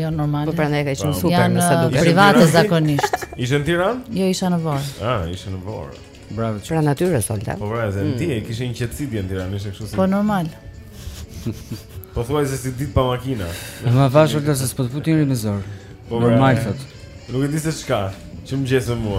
Jo normal. Po prandaj ka qenë super me sa duket. Private zakonisht. Ishe në Tiranë? Jo, isha në Vlorë. Ah, ishe në Vlorë. Bravo. Pra natyrës, Olta. Po pra, zë ti e kishin qetësi në Tiranë, ishte kështu si. Po normal. Po thuaj se si ditë pa makina. Me avash ulu se s'po të fut njeri me zor. Po normal thot. Nuk e di se ç'ka, që më qesh mua.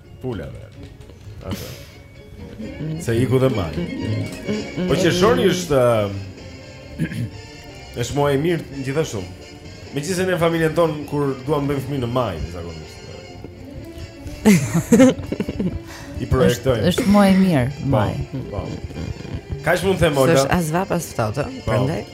Pulave. Atë. Se iku dhe maji. Po qershori është... është muaj i mirë gjithashtu. Megjithëse në familjen tonë, kur duam bëjmë fëmij në maj, ne zakonisht. I projektojmë. është muaj i mirë, po, maji. Po, po. Ça mund të themi, Olta? Se është as vapë as ftohtë, prandaj. Po.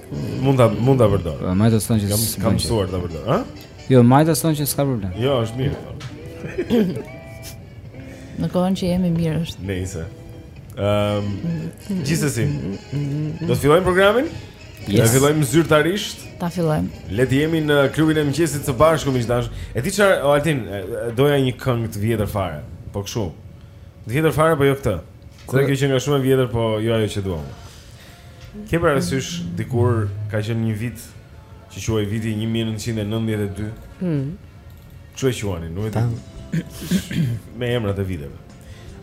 Mund ta mund ta përdor. Po Majda thotë që kam kam mësuar ta përdor, ha? Jo, Majda thotë që s'ka problem. Jo, është mirë. Në kohën që jemi mirë është. Nice. Ehm, um, gjithsesi. Do të fillojmë programin? Yes. Do të fillojmë zyrtarisht. Ta fillojmë. Le të jemi në klubin e mëngjesit së bashku miq të dashur. E di çfarë, Altin, doja një këngë të vjetër fare. Po kështu. Të vjetër fare po jo këtë. Kjo ka qenë nga shumë e vjetër, po jo ajo që duam. Ke parasysh dikur ka qenë një vit që quhej viti 1992. Hm. Ç'e quani, nuk e di. Me emrat e viteve.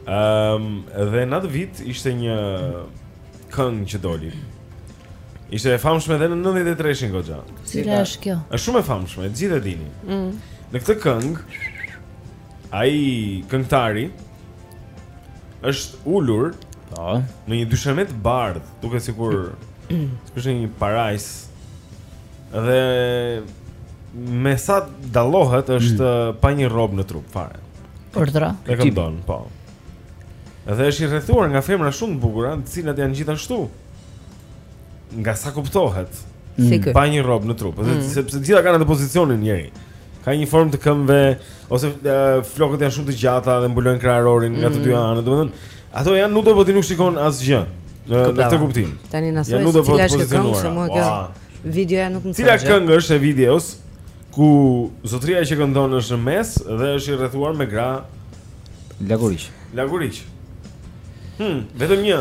Ehm, um, dhe në atë vit ishte një këngë që doli. Ishte e famshme edhe në 93-shin goxha. Cila është kjo? Është shumë e famshme, të gjithë e dini. Hm. Në këtë këngë ai këngëtari Është ulur, po, në një dysheme të bardhë, duket sikur është një parajsë. Dhe me sa dallohet është mm. pa një rrobë në trup fare. Urdhëro. E këndon, po. Dhe është i rrethuar nga femra shumë të bukura, të cilat janë gjithashtu nga sa kuptohet, mm. pa një rrobë në trup, mm. sepse të gjitha kanë atë pozicionin, njëra ka një formë të këmbëve ose uh, flokët janë shumë të gjata dhe mbulojnë kraharorin mm. nga të mm. dy anët, domethënë ato janë nudo po ti nuk shikon asgjë. Në këtë kuptim. Tani na thuaj se cila është kënga se mua kjo. Videoja nuk më thon. Cila këngë është e videos ku zotëria që këndon është në mes dhe është i rrethuar me gra lakuriq. Lakuriq. Hm, vetëm një.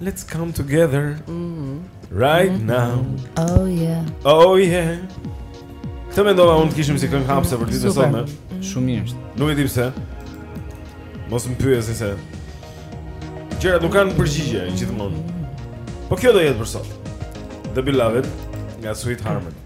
Let's come together mm-hmm. Right mm-hmm. now Oh yeah Oh yeah Këtë mendova unë të kishim si këngë hapëse për ditën e sotme mm-hmm. Shumë mirë është Nuk e di pse Mos më pyesni se gjërat nuk kanë përgjigje gjithmonë Po kjo do jetë për sot The Beloved Nga Sweet Harmony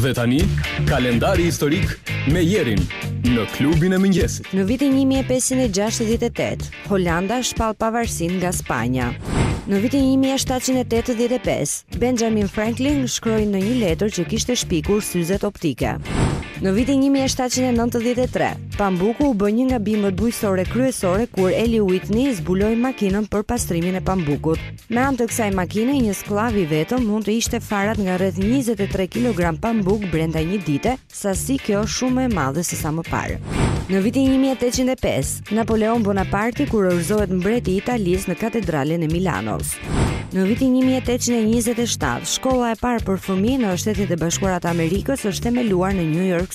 Dhe tani, kalendari historik me Jerin në klubin e mëngjesit. Në vitin 1568, Holanda shpall pavarësinë nga Spanja. Në vitin 1785, Benjamin Franklin shkroi në një letër që kishte shpikur syzet optike. Në vitin 1793, pambuku u bë një nga bimët bujqësore kryesore kur Eli Whitney zbuloi makinën për pastrimin e pambukut. Me anë të kësaj makine, një skllav i vetëm mund të hiqte farat nga rreth 23 kg pambuk brenda një dite, sasi kjo shumë më e madhe se sa më parë. Në vitin 1805, Napoleon Bonaparte kurorëzohet mbret i Italisë në katedralen e Milanos. Në vitin 1827, shkolla e parë për fëmijë në Shtetet e Bashkuara të Amerikës është themeluar në New York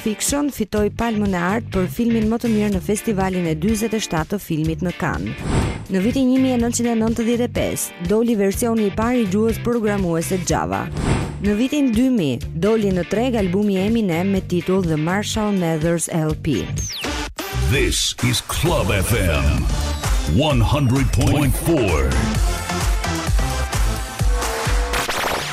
Fiction fitoi Palmën e Artë për filmin më të mirë në Festivalin e dyzet e shtatë të filmit në Cannes. Në vitin një mijë e nëntëqind e nëntëdhjetë e pesë, doli versioni i parë i gjuhës programuese Java. Në vitin 2000, doli në treg albumi i Eminem me titull The Marshall Mathers LP. This is Club FM 100.4.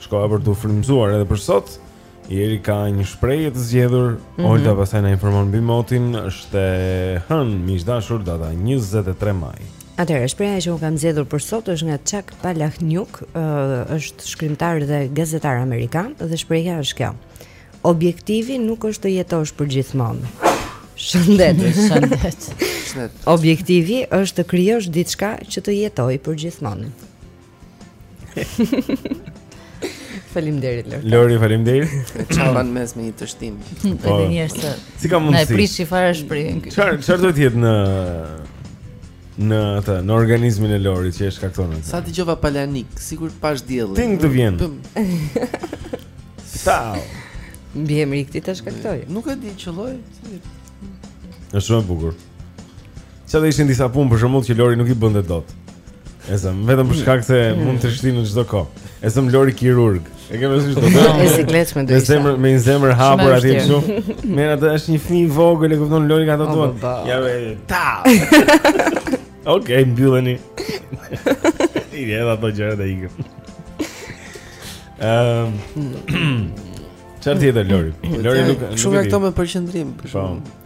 Është koha për t'u frymëzuar edhe për sot. Jeri ka një shprehje të zgjedhur, mm -hmm. Olta pastaj na informon mbi motin, është e hënë miq të dashur data 23 maj. Atëherë, shprehja që unë kam zgjedhur për sot është nga Chuck Palahniuk, është shkrimtar dhe gazetar amerikan dhe shprehja është kjo. Objektivi nuk është të jetosh përgjithmonë. Shëndet, shëndet. Objektivi është të krijosh diçka që të jetojë përgjithmonë. Faleminderit Lori. Lori, faleminderit. Ça vajti në mes me një teshtimë. Edhe po. një herë se. Si ka mundësi? Na e prishi fare shprehjen. Çfarë çfarë do të jetë në në atë në organizmin e Lorit që e shkakton atë. Sa dëgjova Palahniuk, sikur pashë diellin. Ting të vjen. Sa. Mbiemri i këtij të shkaktoi. Nuk e di qëlloi. Është shumë e bukur. Çfarë ishin disa punë për shembull që Lori nuk i bënte dot. E zëmë, vetëm për shkak se hmm. mund të teshtijë në çdo kohë. E zëmë Lori kirurg. E kemi thënë çdo kohë. Është glesh me dy. Zemër me një zemër hapur aty kështu. Merr atë është një fëmijë i vogël, e kupton Lori ka ato duan. Ja ve. Ta. Okej, mbylleni. I vjen ato gjëra të ikën. Ehm. Çfarë tjetër Lori? Lori nuk nuk. Shumë këto me përqendrim për po. shkak.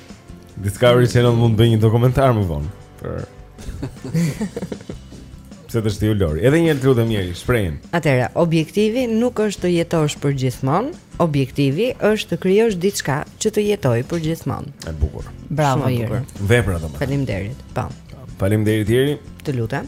Discovery Channel mund të bëjë një dokumentar më vonë për Pse teshtiu Lori? Edhe një herë të lutem Jeri, shprehjen. Atëra, objektivi nuk është të jetosh përgjithmonë, objektivi është të krijosh diçka që të jetojë përgjithmonë. E bukur. Bravo Jeri. Vepra domethënë. Faleminderit. Po. Faleminderit Jeri. Të lutem.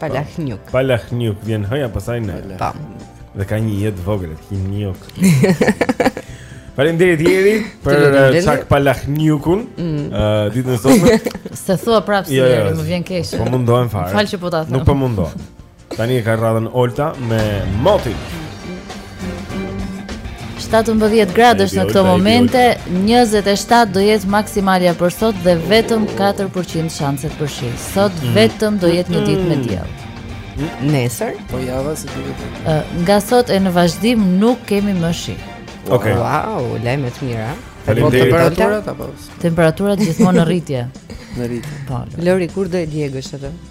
Palahnjuk. Palahnjuk vjen h-ja pasaj në. Tam. Dhe ka një jetë vogël, ti një ok. Faleminderit Jeri për uh, çak palahnjukun. Ëh, mm. uh, ditën e sotme. S'e thua prapë se jo, jo, më vjen keq. Po mundohem fare. Fal që po ta them. Nuk po mundohem. Tani e ka radhën Olta me motin. 17 gradësh në këto momente, 27 do jetë maksimalja për sot dhe vetëm 4% shanset për shi. Sot mm. vetëm do jetë një ditë me mm. diell. Nesër? Po java si të jetë. Nga sot e në vazhdim nuk kemi më shi. Ok. Wow, lajme të mira. Po temperaturat apo? Temperaturat gjithmonë në rritje. Në rritje. Po. Lori kur do e djegësh atë?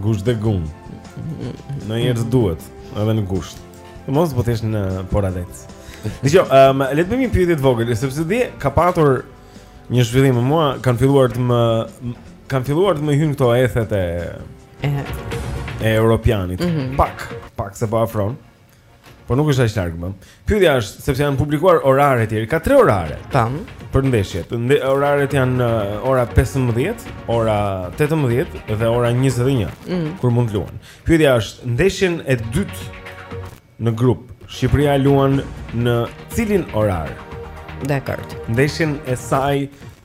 Gusht dhe gunë. O njerëz duhet, edhe në gusht. Në mos po të jesh në Pogradec. Dëgjo, um, le të bëjmë një pyetje të vogël, sepse dje ka patur një zhvillim me mua, kanë filluar të më kanë filluar të më hyjnë këto ethet e e e europianit. Mm -hmm. Pak, pak se po afron. Po nuk është aq larg më. Pyetja është sepse janë publikuar orare etj. Ka tre orare. Tam. Për ndeshjet. Nde, oraret janë uh, ora 15, ora 18 dhe ora 21 mm. kur mund të luajnë. Pyetja është ndeshjen e dytë në grup. Shqipëria luan në cilin orar? Dakor. Ndeshjen e saj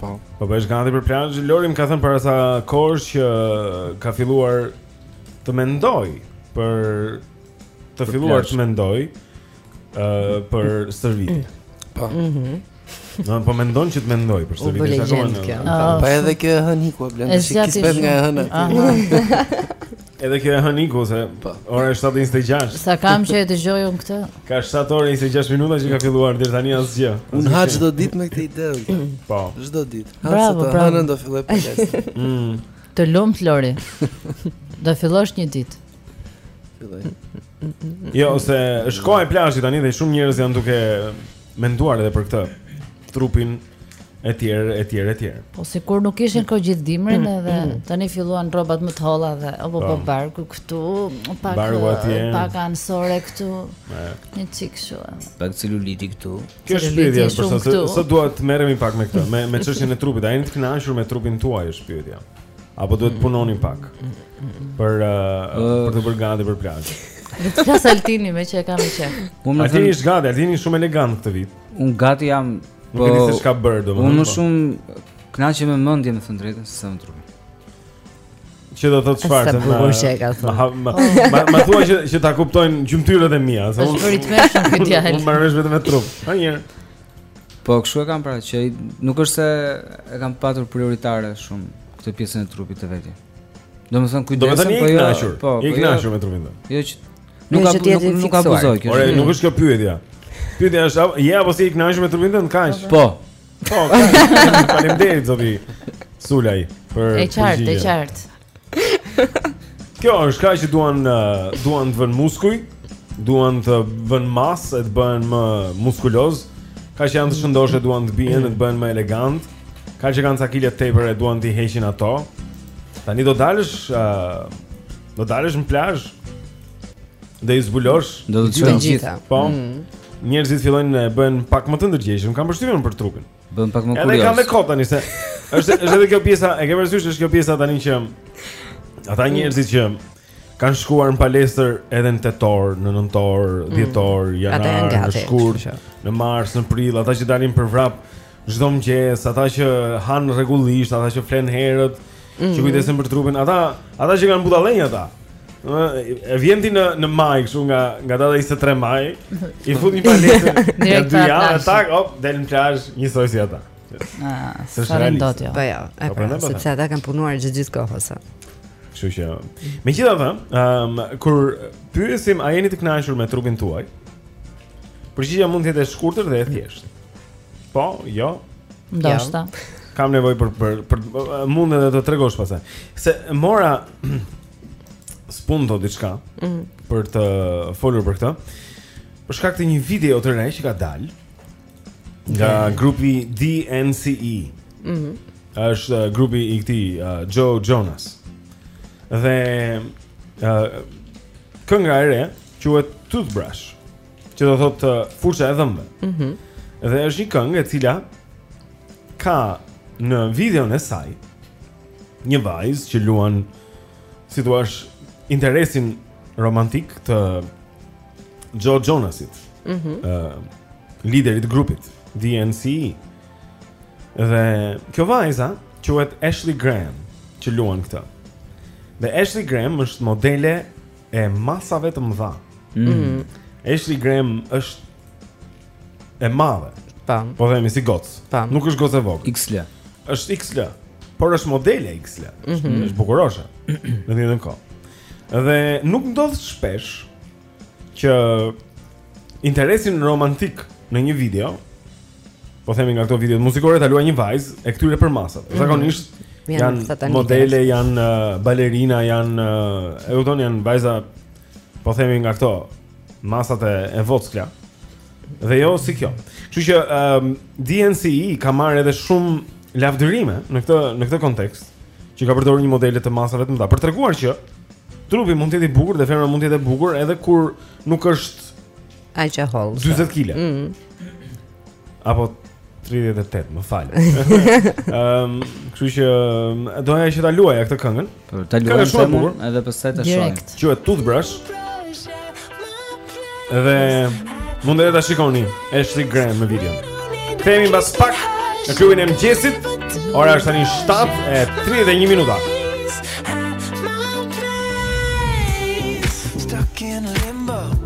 Po. Po bëhesh gati për plazh. Lori më ka thënë para sa kohësh që ka filluar të mendoj për të për filluar të mendoj ë uh, për stërvitje. Po. Mhm. Mm Në po mendon që të mendoj për stërvitjen sa kohë. Po edhe kjo e hënë iku Blendi, si i thotë nga e hënë. Edhe kjo e hënë iku se po. ora është 7:26. Sa kam që e dëgjoj unë këtë? Ka 7 orë 26 minuta që ka filluar deri tani asgjë. Unë ha çdo ditë me këtë ide. Po. Çdo ditë. Bravo, të bravo. do filloj përsëri. Mm. Të lumtë Lori. Do fillosh një ditë. Filloj. Jo, se është koha e plazhit tani dhe shumë njerëz janë duke menduar edhe për këtë trupin etj etj etj. Po sikur nuk ishin këto gjithë dimrin edhe tani filluan rrobat më të holla dhe apo po, po barku këtu, pak barku atje, pak anësore këtu. Një çik kështu. Pak celuliti këtu. Kjo është pyetja për sot se sot dua të merremi pak me këtë, me me çështjen e trupit. A jeni të kënaqur me trupin tuaj është pyetja. Apo duhet të punoni pak për uh, për t'u bërë gati për plazh. Le të flasë Altini me që e kam qe. Unë më thënë, Altini është gati, Altini shumë elegant këtë vit. Unë gati jam po. Nuk e di se po, çka bërë domethënë. Unë më po. shumë kënaqem me mendjen të them të drejtën se me trupin. Që do thotë çfarë? Sa bukur që e ka thënë. Ma ma ma thua që që ta kuptojnë gjymtyrët e mia, se unë. Është ritmeshëm ky djalë. Unë merrem vetëm me trup. Ha një. Po kshu e kam pra që nuk është se e kam patur prioritare shumë këtë pjesën e trupit të vet. Domethënë kujdesem po jo. Po, po, jo. i kënaqur me trupin. Jo që Nuk ka nuk, nuk, nuk abuzoj kjo. Ore, nuk është kjo pyetja. Pyetja është, je apo s'je i kënaqur me trupin tënd kaq? Po. Po. Faleminderit zoti Sulaj për E qartë, e qartë. Kjo është ka që duan uh, duan të vënë muskuj, duan të vënë masë, të bëhen më muskulozë. Ka që janë të shëndoshë, duan të bien, të bëhen më elegantë. Ka që kanë ca kile të tepër e duan t'i heqin ato. Tani do dalësh uh, Do dalësh në plazh. Dhe i zbulosh do të çojë gjithë. Po. Mm. Njerëzit fillojnë të bëhen pak më të ndërgjegjshëm, kam përshtypjen për trupin. Bëhen pak më kuriozë. Edhe kanë kota nisi. Është është edhe kjo pjesa, e ke parasysh është kjo pjesa tani që ata mm. njerëzit që kanë shkuar në palestër edhe në tetor, në nëntor, mm. dhjetor, janar, në shkurt, në mars, në prill, ata që dalin për vrap Çdo mëngjes, ata që han rregullisht, ata që flenë herët, mm -hmm. që kujdesen për trupin, ata ata qenkan budallenj ata. E vjen ti në në maj kështu nga nga data 23 maj, i fut një palestër nja dy javë, tak, hop, del në plazh njësoj si ata. Ah, s'arrin dot jo. Po jo, e po, pra, sepse ata kanë punuar gjithë gjithë kohës. Kështu që, megjithatë, ëm um, kur pyesim a jeni të kënaqur me trupin tuaj, përgjigjja mund të jetë e shkurtër dhe e thjeshtë. Po, jo. Ndoshta. Kam nevojë për për për mund edhe të tregosh pastaj. Se mora spunto diçka mm -hmm. për të folur për këtë. Për shkak të një videoje të re që ka dalë nga yeah. grupi DNCE. Mhm. Mm është uh, grupi i këtij uh, Joe Jonas. Dhe uh, kënga e re quhet Toothbrush. Që do thotë uh, furça e dhëmbëve. Mhm. Mm dhe është një këngë e cila ka në videon e saj një vajzë që luan si t'thuash interesin romantik të Joe Jonasit. Mhm. Mm uh, liderit të grupit DNCE. Dhe kjo vajza quhet Ashley Graham që luan këtë. Dhe Ashley Graham është modele e masave të mëdha. Mm. Mm. Ashley Graham është e madhe. Tam. Po themi si gocë. Tam. Nuk është gocë e vogël. XL. Është XL. Por është modele XL. Mm -hmm. Është bukuroshe. Në të njëjtën kohë. Dhe nuk ndodh shpesh që interesin romantik në një video po themi nga këto video muzikore ta luajë një vajzë e këtyre përmasave. Mm -hmm. Zakonisht janë janë modele, janë uh, balerina, janë uh, e udhon janë vajza po themi nga këto masat e, e vockla. Dhe jo si kjo. Kështu që um, ehm, DNCE ka marrë edhe shumë lavdërime në këtë në këtë kontekst që ka përdorur një modele të masave të mëdha për të treguar që trupi mund të jetë i bukur dhe femra mund të jetë e bukur edhe kur nuk është aq e hollë. 40 kg. Mm. Apo 38, më fal. Ehm, kështu që ehm, doja që ta luaja këtë këngën. Po ta luajmë shumë bukur, edhe pse ta shoh. Quhet Toothbrush. Dhe mund edhe ta shikoni, Ashley Graham në video. Kthehemi mbas pak në klubin e mëngjesit. Ora është tani 7:31 minuta.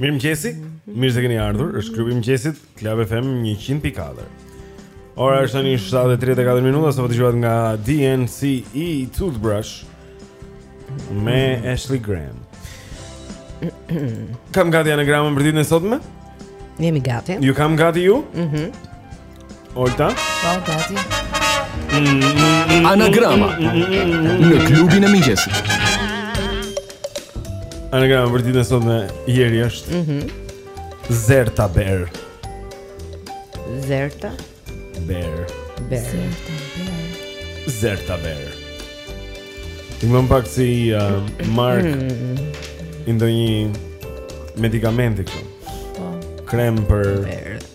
Mirëmëngjesi, mirë se keni ardhur, është klubi i mëngjesit, Club FM 100.4 Ora është tani 7.34 minuta, sapo dëgjuat nga DNCE Toothbrush Me Ashley Graham Kam gati anagramën për ditën e sotme? Jemi gati Ju kam gati ju? Mhm mm Olta? Po, gati. Anagrama në klubin e mëngjesit. Anagrama për ditën e sotme Jeri është. Mhm. Mm Zerta Ber. Zerta Ber. Ber. Zerta Ber. Tingëllon pak si uh, markë mm -hmm. e ndonjë medikamenti këtu. Po. Krem për.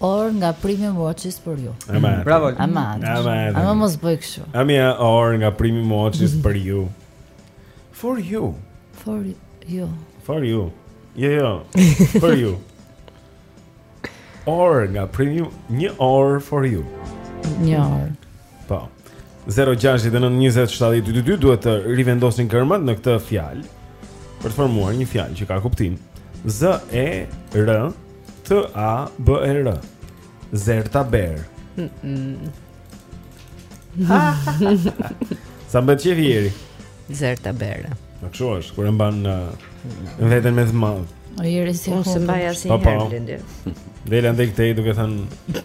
Or nga Premium Watches për ju. Bravo. Aman. Aman mos bëj kështu. Aman orë nga Premium Watches për ju. For you. For you. For you. Jo, jo. For you. Or nga Premium, një orë for you. Një orë. Po. 0692070222 duhet të rivendosin gërmat në këtë fjalë, për të formuar një fjalë që ka kuptim. Z E R T A B E R. Zerta Ber. Sa më bëhet qefi Jeri? Zerta Ber. Po kështu është kur e mban uh, veten me të madh. O Jeri si. Unë s'mbaj asnjë herë lindje. Dhe lëndë këtej duke thënë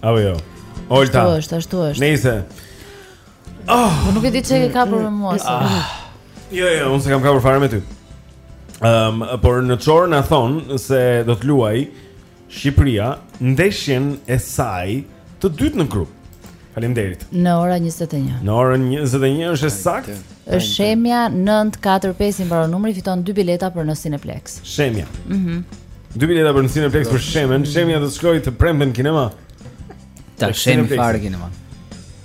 Apo jo. Olta. Ashtu është, ashtu është. Nëse. Oh, ah! po nuk e di çka ke kapur me mua. Ah. Jo, jo, unë s'kam kapur fare me ty. Ehm, um, por në ç'orë na thonë se do të luajë Shqipëria ndeshjen e saj të dytë në grup. Faleminderit. Në orën 21. Në orën 21 është e saktë. Është Shemja 945 i mbaron numri fiton dy bileta për në Cineplex. Shemja. Mhm. Mm dy bileta për në Cineplex për Shemen. Shemja do të shkojë të premten në kinema. Ta shem fare kinema.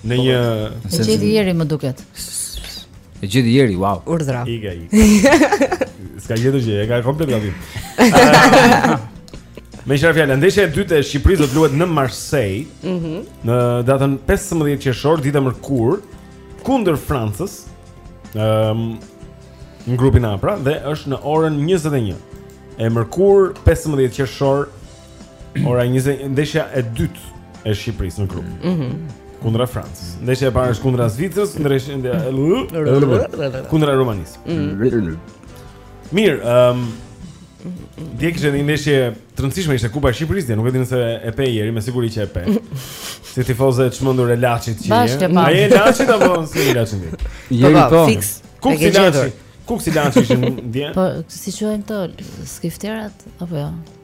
Në një se gjeti ieri më duket. E gjithë jeri, wow. Urdhra. Iga, iga. S'ka gjetur gjë, e ka komplet gabim. Meqë ra fjala, ndeshja e dytë e Shqipërisë do të luhet në Marseille mm -hmm. Në datën 15 qeshor, ditë e mërkurë Kundër Francës um, Në grupin A pra Dhe është në orën 21 E mërkurë 15 qeshor Ora 20 ndeshja e dytë e Shqipërisë në grup. Mhm. Mm kundra Francës. Ndeshja e parë është kundra Zvicrës, ndeshja e dytë kundra Rumanisë. Mhm. Mirë, ehm um, Dje kishte një ndeshje të rëndësishme ishte Kupa e Shqipërisë, nuk e di nëse e pe ieri, me siguri që e pe. Si tifoze e çmendur e Laçit që je. A je Laçit apo si je Laçit? Je po, po. Fix. Kukësi Laçi. Kukësi Laçi ishin dje? Po, si quhen këto skifterat apo jo?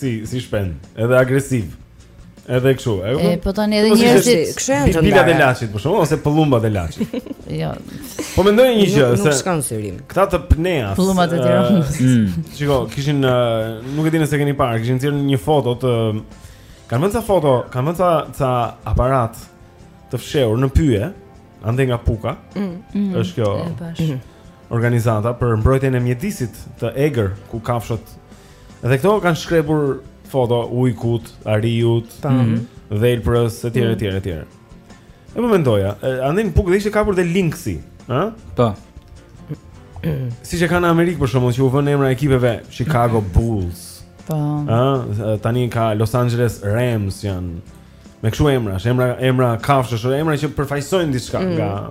Si, si shpend, edhe agresiv. Edhe kështu, e kupton? E po tani edhe njerëzit kështu janë të ndarë. Bilat e Laçit për shembull ose pëllumbat e Laçit. Jo. Po mendoj një gjë se nuk shkon syrim. Këta të pneas. Pëllumbat e Tiranës. Mm. Shiko, kishin nuk e di nëse e keni parë, kishin nxjerrë një foto të kanë vënë ca foto, kanë vënë ca ca aparate të fshehur në pyje, andej nga Puka. Mm. Mm. Është kjo. Është organizata për mbrojtjen e mjedisit të egër ku kafshët Dhe këto kanë shkrepur foto ujkut, ariut, mm -hmm. dhelprës, e tjerë, mm. e tjerë, e tjerë. E po mendoja, andej në Pukë dhe ishte kapur dhe linksi, ha? Po. Siç e ka në Amerikë për shembull, që u vënë emra ekipeve Chicago Bulls, po. ha? Tani ka Los Angeles Rams janë, me kështu emra, emra, emra kafshësh, emra që përfaqësojnë diçka mm. nga...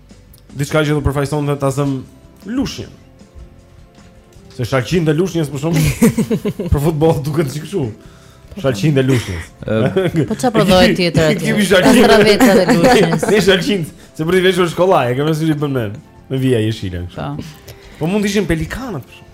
diçka që do përfaqësonte ta zëmë Lushnjën. Se Shalqinjtë e Lushnjës për shembull Për futbol duket një çikë kështu Shalqinjtë e Lushnjës Po çfarë prodhon tjetër aty Kemi Shalqinjtë e Lushnjës Ne Shalqin Se për t'i veshur shkollaj E kemi së që i përmen Me vija jeshile po. po mund të ishin pelikanët për shembull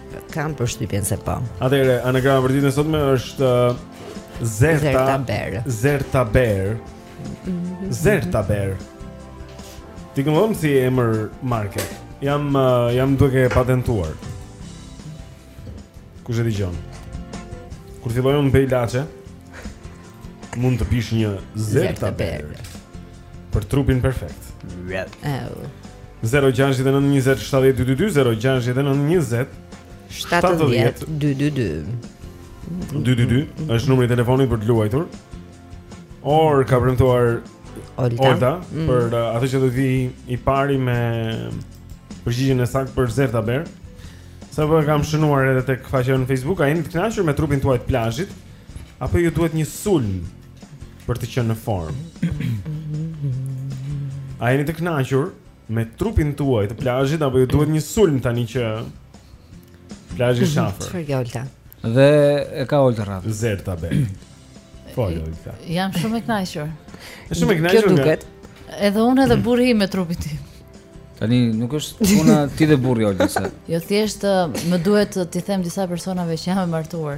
Kam përshtypjen se po. Atëherë, anagrama për ditën e sotme është uh, Zerta Ber. Zerta Ber. Mhm. Zerta Ber. Tingëllon si emër marke. Jam uh, jam duke e patentuar. Kush e dëgjon? Kur fillojmë me ilaçe, mund të pish një Zerta Ber. për trupin perfekt. Rap. Oh. 069 20 70 222 069 20 70 222. 222 është numri i telefonit për të luajtur. Or ka premtuar Olta, Olta mm. për uh, atë që do të vijë i pari me përgjigjen e saktë për Zerta Ber. Sapo e kam shënuar edhe tek faqja në Facebook, a jeni të kënaqur me trupin tuaj të plazhit apo ju duhet një sulm për të qenë në formë. A jeni të kënaqur me trupin tuaj të plazhit apo ju duhet një sulm tani që plazhi është afër? Çfarë ke Olta? Dhe e ka Olta radhën. Zerta Ber. Fol Olta. Jam shumë e kënaqur. Është shumë e kënaqur. Kjo duket. Edhe unë edhe burri im me trupin tim. Tani nuk është puna ti dhe burri Olta se. Jo thjesht më duhet t'u them disa personave që jam e martuar.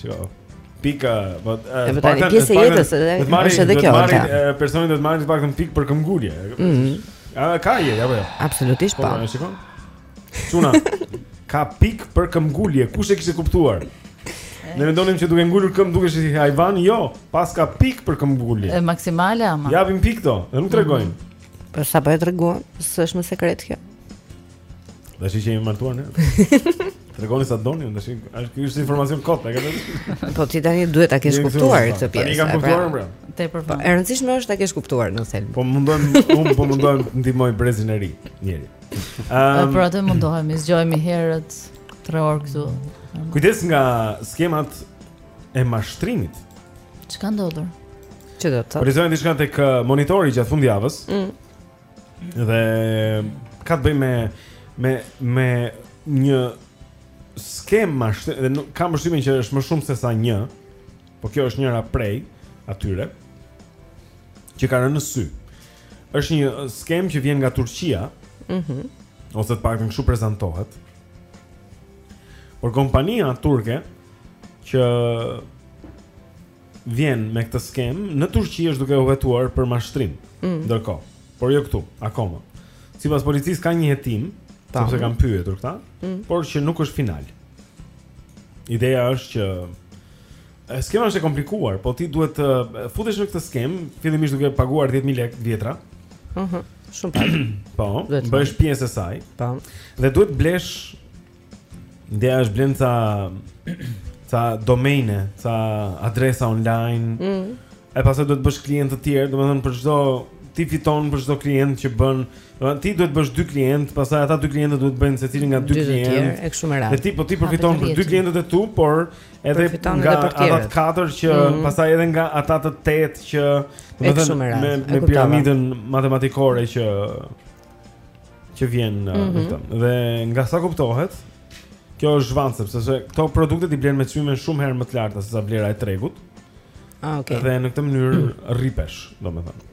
Shiko. Pika, po e vërtetë pjesë e jetës edhe është edhe kjo. Personi do të marrë të paktën pikë për këmbgulje. Mhm. A ka, apo jo? Absolutisht po. Po, shikon. Çuna. Ka pikë për këmbgulje. Kush e kishte kuptuar? Ne mendonim që duke ngulur këmbë dukesh si hajvan, jo, paska pikë për këmbgulje. Është maksimale ama. Japim pikë këto, nuk tregojmë. Mhm. Po sapo e treguam, s'është më sekret kjo. Dhe shi që jemi martuar ne Tregoni sa doni, unë shih është kjo është informacion kot, e kupton Po ti tani duhet ta kesh kuptuar këtë pjesë Tani kam pra, kuptuar, pra Tepër po, E rëndësishme është ta kesh kuptuar në thelb Po mundohem, unë po mundohem të ndihmoj brezin e ri njeri um, Për atë mundohemi, zgjohemi herët tre orë këtu Kujdes nga skemat e mashtrimit Çka ndodhur? Ç'do të thotë Prezantohej diçka tek Monitori gjatë fundjavës mm. Dhe ka të bëjë me me me një skemë masht dhe unë kam përshtypjen që është më shumë sesa një. Po kjo është njëra prej atyre që ka rënë në sy. Është një skemë që vjen nga Turqia. Mhm. Mm ose të paktën kështu prezantohet. Por kompania turke që vjen me këtë skemë në Turqi është duke u hetuar për mashtrim. Mm. Ndërkohë, por jo këtu, akoma. Sipas policisë ka një hetim, sepse kanë pyetur këta, mm. por që nuk është final. Ideja është që e, skema është e komplikuar, po ti duhet të e, futesh në këtë skemë, fillimisht duke paguar 10000 lekë të vjetra. Mhm. Shumë pak. Po, Duhet të bësh pjesë e saj Po. dhe duhet të blesh Ideja është blen ca ca domejne ca adresa online mm. E pastaj duhet të bësh klientë të tjerë Domethënë për çdo Ti fiton për çdo klient që bën Ti duhet të bësh dy klientë Pastaj ata dy klientë duhet të bëjnë secili nga dy klientë E ti po ti përfiton për dy klientët e tu Por edhe nga ata katër që mm -hmm. Pastaj edhe nga ata të tetë që Domethënë me, me piramidën matematikore që që vjen mm -hmm. në këtë. Dhe nga sa kuptohet, kjo është zhvatje sepse këto produktet i blen me çmime shumë herë më të larta se sa vlera e tregut. Ah, okay. Dhe në këtë mënyrë mm. rripesh, domethënë.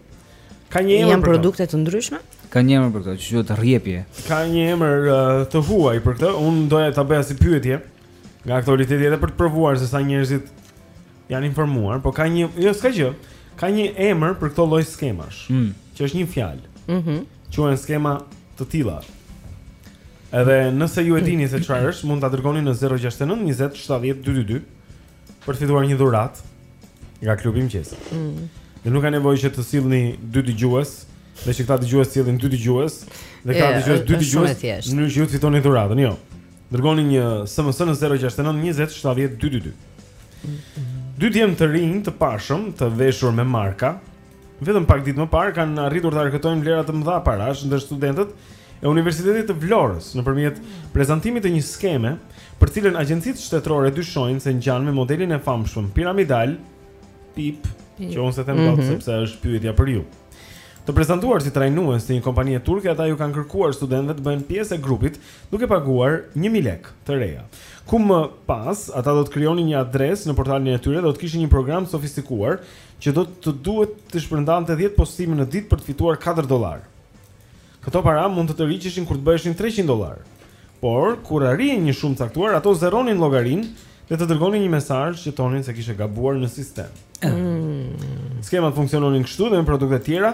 Ka një emër. Janë produkte të ndryshme? Ka një emër për këtë, që quhet rrjepje. Ka një emër uh, të huaj për këtë. Unë doja ta bëja si pyetje nga aktualiteti edhe për të provuar se sa njerëzit Janë informuar, po ka një, jo s'ka gjë. Ka një emër për këto lloj skemash, mm. që është një fjalë. Mhm. Mm Quhen skema të tilla. Edhe nëse ju e dini se çfarë është, mund ta dërgoni në 069 20 70 222 për të fituar një dhuratë nga klubi i mëngjesit. Mm. Dhe nuk ka nevojë që të sillni dy dëgjues, dhe që këta dëgjues të sjellin dy dëgjues, dhe këta dëgjues dy dëgjues, në mënyrë që ju të fitoni dhuratën, jo. Dërgoni një SMS në 069 20 70 222. Dy djem të rinj të pashëm, të veshur me marka, vetëm pak ditë më parë kanë arritur të arkëtojnë vlera të mëdha parash ndër studentët e Universitetit të Vlorës nëpërmjet prezantimit të një skeme për të cilën agjencitë shtetërore dyshojnë se ngjan me modelin e famshëm piramidal PIP, që unë s'e them mm -hmm. sepse është pyetja për ju. Të prezantuar si trajnues të një kompanie turke, ata u kanë kërkuar studentëve të bëhen pjesë e grupit duke paguar një mijë lekë të reja, ku më pas ata do të krijonin një adresë në portalin e tyre dhe do të kishin një program të sofistikuar që do të duhet të shpërndante dhjetë postime në ditë për të fituar katër dollarë. Këto para mund të tërhiqeshin kur të bëheshin treqind dollarë, por kur arrihej një shumë e caktuar, ato zeronin llogarinë dhe të dërgonin një mesazh që thonin se kishe gabuar në sistem. Skemat funksiononin kështu dhe me produkte të tjera,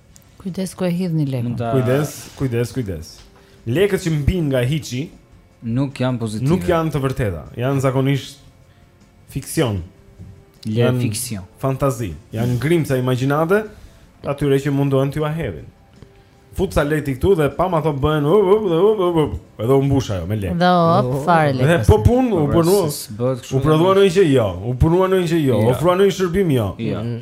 Kujdes ku e hidhni lekun. Da... Kujdes, kujdes, kujdes. Lekët që mbijnë nga hiçi nuk janë pozitive. Nuk janë të vërteta. Janë zakonisht fiksion. Le janë fiksion. Fantazi. Janë grimca imagjinate të atyre që mundohen t'jua hedhin. Fut ca lekë këtu dhe pam ato bëhen u u u u edhe u mbush ajo me lekë. Do hop fare lekë. Dhe po punë u punua. U prodhua ndonjë gjë jo. U punua ndonjë gjë jo. U ofrua ndonjë shërbim jo. Jo. Mm.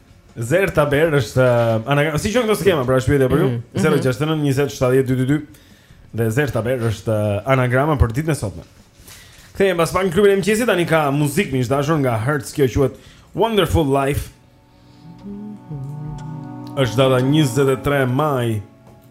Zer Taber është uh, anagram. Si quhen këto skema pra është pyetja për ju? Mm -hmm. 069 20 70 222. Dhe Zer Taber është uh, anagrama për ditën e sotme. Kthehemi pas pak në klubin e mëngjesit tani ka muzikë miq të dashur nga Hurts kjo quhet Wonderful Life. Është data 23 maj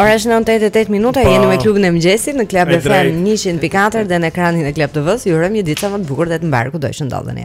Ora është 9:08 minuta, jeni me klubin e mëngjesit në Club FM 104 dhe në ekranin e Club TV-s. Ju urojmë një ditë sa më të bukur dhe të mbarë kudo që ndodheni.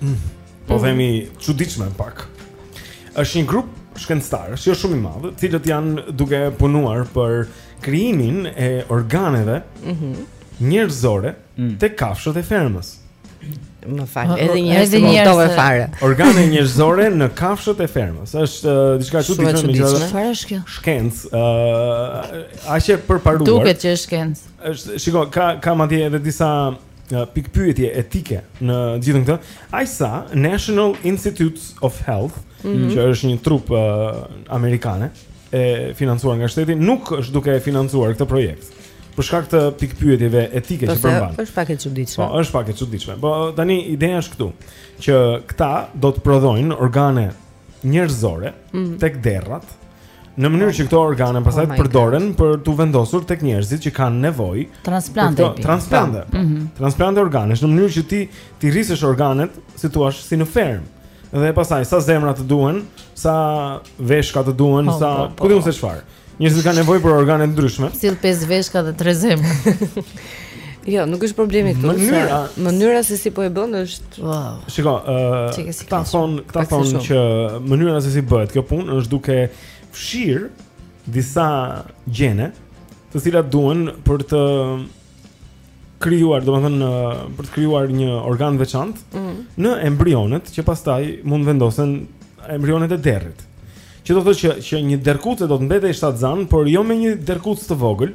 Mm. Po mm. themi çuditshme pak. Është një grup shkencëtarësh, jo shumë i madh, të cilët janë duke punuar për krijimin e organeve mm -hmm. njerëzore mm. te kafshët e fermës. Më fal, po, edhe një herë, s'e kuptova fare. Organe njerëzore në kafshët e fermës. Është uh, diçka e çuditshme. Çfarë është kjo? Shkencë. Ëh, uh, aq e përparuar. Duket që është shkencë. Është, shiko, ka ka madje edhe disa uh, pikëpyetje etike në gjithën këtë, aq sa National Institutes of Health, mm -hmm. që është një trupë uh, amerikane e financuar nga shteti, nuk është duke e financuar këtë projekt. Për shkak të pikëpyetjeve etike që përmban. Është pak e çuditshme. Po, është pak e çuditshme. Po tani ideja është këtu, që këta do të prodhojnë organe njerëzore mm -hmm. tek derrat Në mënyrë që këto organe oh pastaj të përdoren për t'u vendosur tek njerëzit që kanë nevojë transplante. Transplante. Mm -hmm. Transplante organesh në mënyrë që ti t'i rrisësh organet, si të thuash, si në fermë. Dhe pastaj sa zemra të duhen, sa veshka të duhen, oh, sa oh, oh. ku di unë se çfarë. Njerëzit kanë nevojë për organe të ndryshme. Sill pesë veshka dhe tre zemra. Jo, nuk është problemi këtu. Mënyra, mënyra se si po e bëjnë është. Wow. Shiko, ë, uh, këta thonë, këta thonë që mënyra se si bëhet kjo punë është duke fshirë disa gjene, të cilat duhen për të krijuar, domethënë për të krijuar një organ të veçantë mm -hmm. në embrionet që pastaj mund vendosen embrionet e derrit. Që do të thotë që që një derrkuce do të mbetej shtatzënë, por jo me një derrkucë të vogël,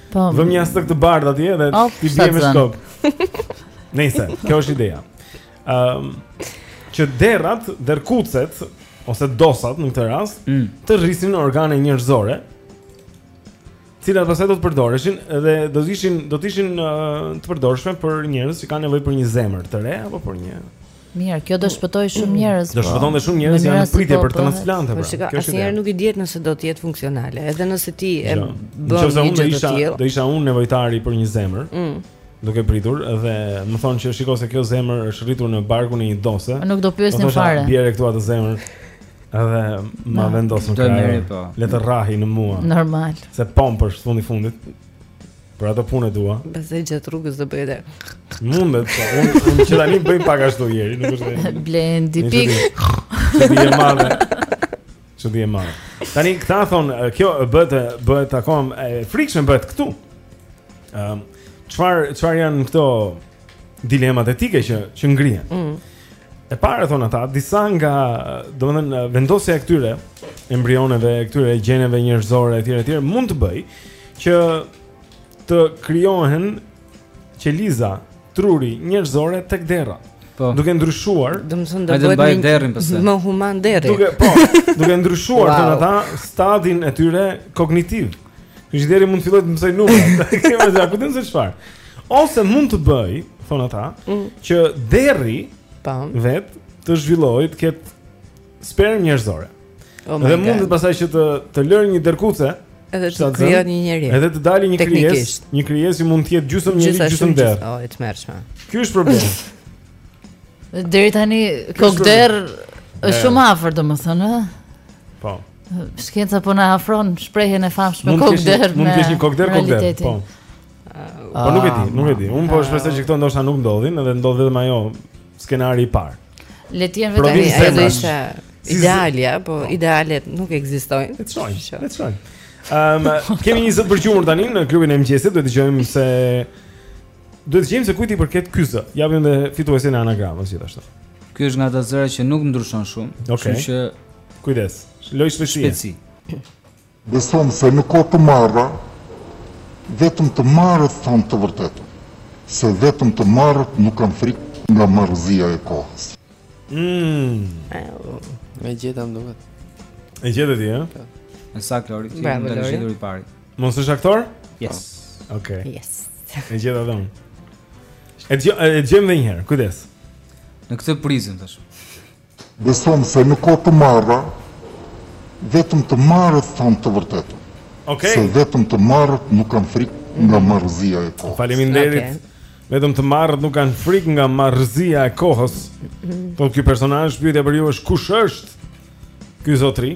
Po. Vëm një lastik të bardhë atje dhe oh, t'i bie me shkop. Nejse, kjo është ideja. Ëm um, që derrat, derrkucet ose dosat në këtë rast mm. të rrisin organe njerëzore, të cilat pastaj do të përdoreshin dhe do të ishin do të ishin uh, të përdorshme për njerëz që kanë nevojë për një zemër të re apo për një Mirë, kjo do shpëtojë shumë mm. njerëz. Do po. shpëtonte shumë njerëz janë në pritje po për transplante. Po shiko, asnjëherë nuk i dihet nëse do të jetë funksionale, edhe nëse ti e jo. bën një gjë të tillë. Të isha unë nevojtari për një zemër. Mm. Duke pritur dhe më thonë që shiko se kjo zemër është rritur në barkun e një dose. Nuk do pyesje fare. Bjere këtu atë zemër. Edhe ma vendos në kraharor, po. le të rrahë në mua. Normal. Se pompë është fundi fundit. Për ato punë e tua. Besoj gjatë rrugës do bëjë. Mundet, po. Unë un, që tani bëj pak ashtu ieri, nuk është. Blendi pik. Ti je madhe. Ti je madhe. Tani këta thonë, kjo bëhet bëhet akoma e frikshme bëhet këtu. Ëm, um, çfarë çfarë janë këto dilemat etike që që ngrihen? Mm. E para thonë ata, disa nga, domethënë vendosja e këtyre embrioneve, e këtyre gjeneve njerëzore etj etj mund të bëjë që të krijohen qeliza truri njerëzore tek derrat. Po. Duke ndryshuar, domethënë do të bëjnë derrin pse? Më human derri. Duke po, duke ndryshuar wow. ata stadin e tyre kognitiv. Kështu derri mund të fillojë të mësojë numra. Kemi ja ku dinë se çfarë. Ose mund të bëjë, thonë ata, mm. që derri tan po. vetë të zhvillojë të ketë spermë njerëzore. Oh dhe mund të pastaj që të të lërë një derkuce edhe të krijojë një njeri. Edhe të dalë një krijesë, një krijesë që mund të jetë gjysmë njerëz, gjysmë derr. Oh, e tmerrshme. Ky është problemi. Deri tani kokëderr është shumë afër, domethënë, ëh. Po. Shkenca po na afron shprehjen e famshme kokë derr. Mund të jesh një kokë derr, kokë derr. Po. Po nuk e di, nuk e di. Unë po shpresoj që këto ndoshta nuk ndodhin dhe ndodh vetëm ajo skenari i parë. Le të jenë vetëm ajo do ishte idealja, po, po idealet nuk ekzistojnë. Le të shohim. Le të shohim. Ehm, kemi një zë për çmuar tani në klubin e mëngjesit, do të dëgjojmë se Duhet të gjejmë se kujt i përket ky zë. Japim dhe fituesin e anagramës gjithashtu. Ky është nga ata zëra që nuk ndryshon shumë, okay. kështu që kujdes. Lojë shpejtësie. Shpejtësi. Beson se në kohë të marra, vetëm të marrët thonë të vërtetën. Se vetëm të marrët nuk kanë frikë nga marrëzia e kohës. Mmm. Me gjetëm duhet. E gjete ti, ë? Po. Në sa, Lori, ti në të gjithur i parit. Mos është aktor? Yes. Okej. Okay. Yes. E gjeta dhëm. E dëgjojmë edhe një herë. Kujdes. Në këtë prizën tash. Beson se në kohë të marra vetëm të marrët thonë të vërtetën. Okej. Okay. Se vetëm të marrët nuk kanë frikë nga mhm. marrëzia e kohës. Faleminderit. Okay. Vetëm të marrët nuk kanë frikë nga marrëzia e kohës. Mhm. Po ky personazh pyetja për ju është kush është? Ky zotëri.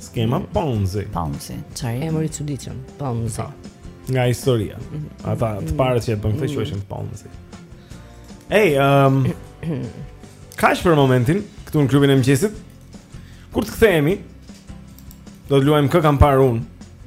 Skema Ponzi. Ponzi. Çfarë emër i çuditshëm? Ponzi. Nga historia. Mhm. Ata të parët që e bënë këtë quheshin mhm. Ponzi. Ej, ehm um, kaq për momentin këtu në klubin e mëngjesit. Kur të kthehemi, do të luajmë kë kam parë unë.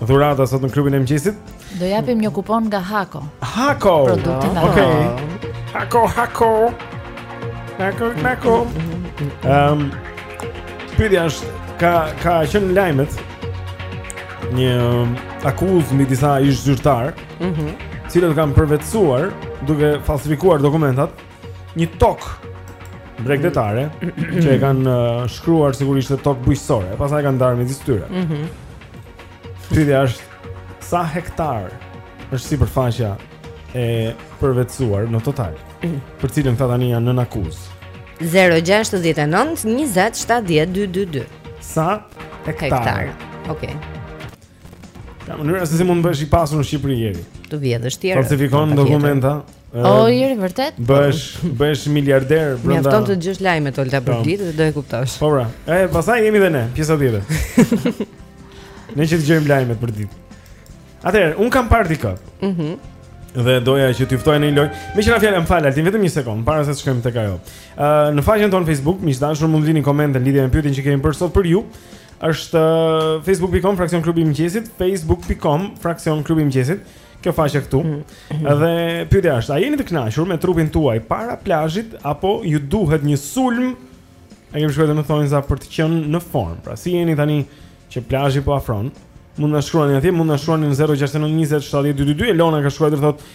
Dhurata sot në klubin e mëngjesit. Do japim një kupon nga Hako. Hako. Produkte nga Hako. Okej. Hako, Hako. Hako, Hako. Ehm. Pyetja është ka ka qenë në lajmet një um, akuzë ndaj disa ish zyrtarëve, Mhm. të cilët kanë përvetësuar duke falsifikuar dokumentat një tokë bregdetare që e kanë uh, shkruar sikur ishte tokë bujqësore, e pastaj e kanë ndarë midis tyre. Mm -hmm. Pyetja është sa hektar është sipërfaqja e përvetësuar në total, mm -hmm. për cilën këta tani janë nën akuzë. 069 20 70 222 Sa hektar? hektar. Okej. Okay. Ja, një mënyrë se si mund të bëhesh i pasur në Shqipëri Jeri. Të vjen dhe shtjerë. Falsifikon dokumenta. O, oh, Jeri vërtet? Bëhesh, bëhesh miliarder brenda. Mjafton të ndjekësh lajmet e Oltës për po. ditë dhe do e kuptosh. Po pra. E pastaj jemi dhe ne, pjesa tjetër. ne që dëgjojmë lajmet për ditë. Atëherë, unë kam parë dikë. Mhm. Mm dhe doja që t'ju ftoja në një lojë. Meqë ra fjala, më fal, Altin vetëm një sekond para se të shkojmë tek ajo. Ë, uh, në faqen tonë Facebook, miq të dashur, mund të lini komente në lidhje me pyetjen që kemi bërë sot për ju. Është uh, facebook.com fraksion klubi i mëngjesit, facebook.com fraksion klubi i mëngjesit. Kjo faqe këtu. Mm, mm. Dhe pyetja është, a jeni të kënaqur me trupin tuaj para plazhit apo ju duhet një sulm? E kemi shkruar në thonjëza për të qenë në formë. Pra si jeni tani që plazhi po afron? Mund na shkruani atje, mund na shkruani në 0692070222. Elona ka shkruar thotë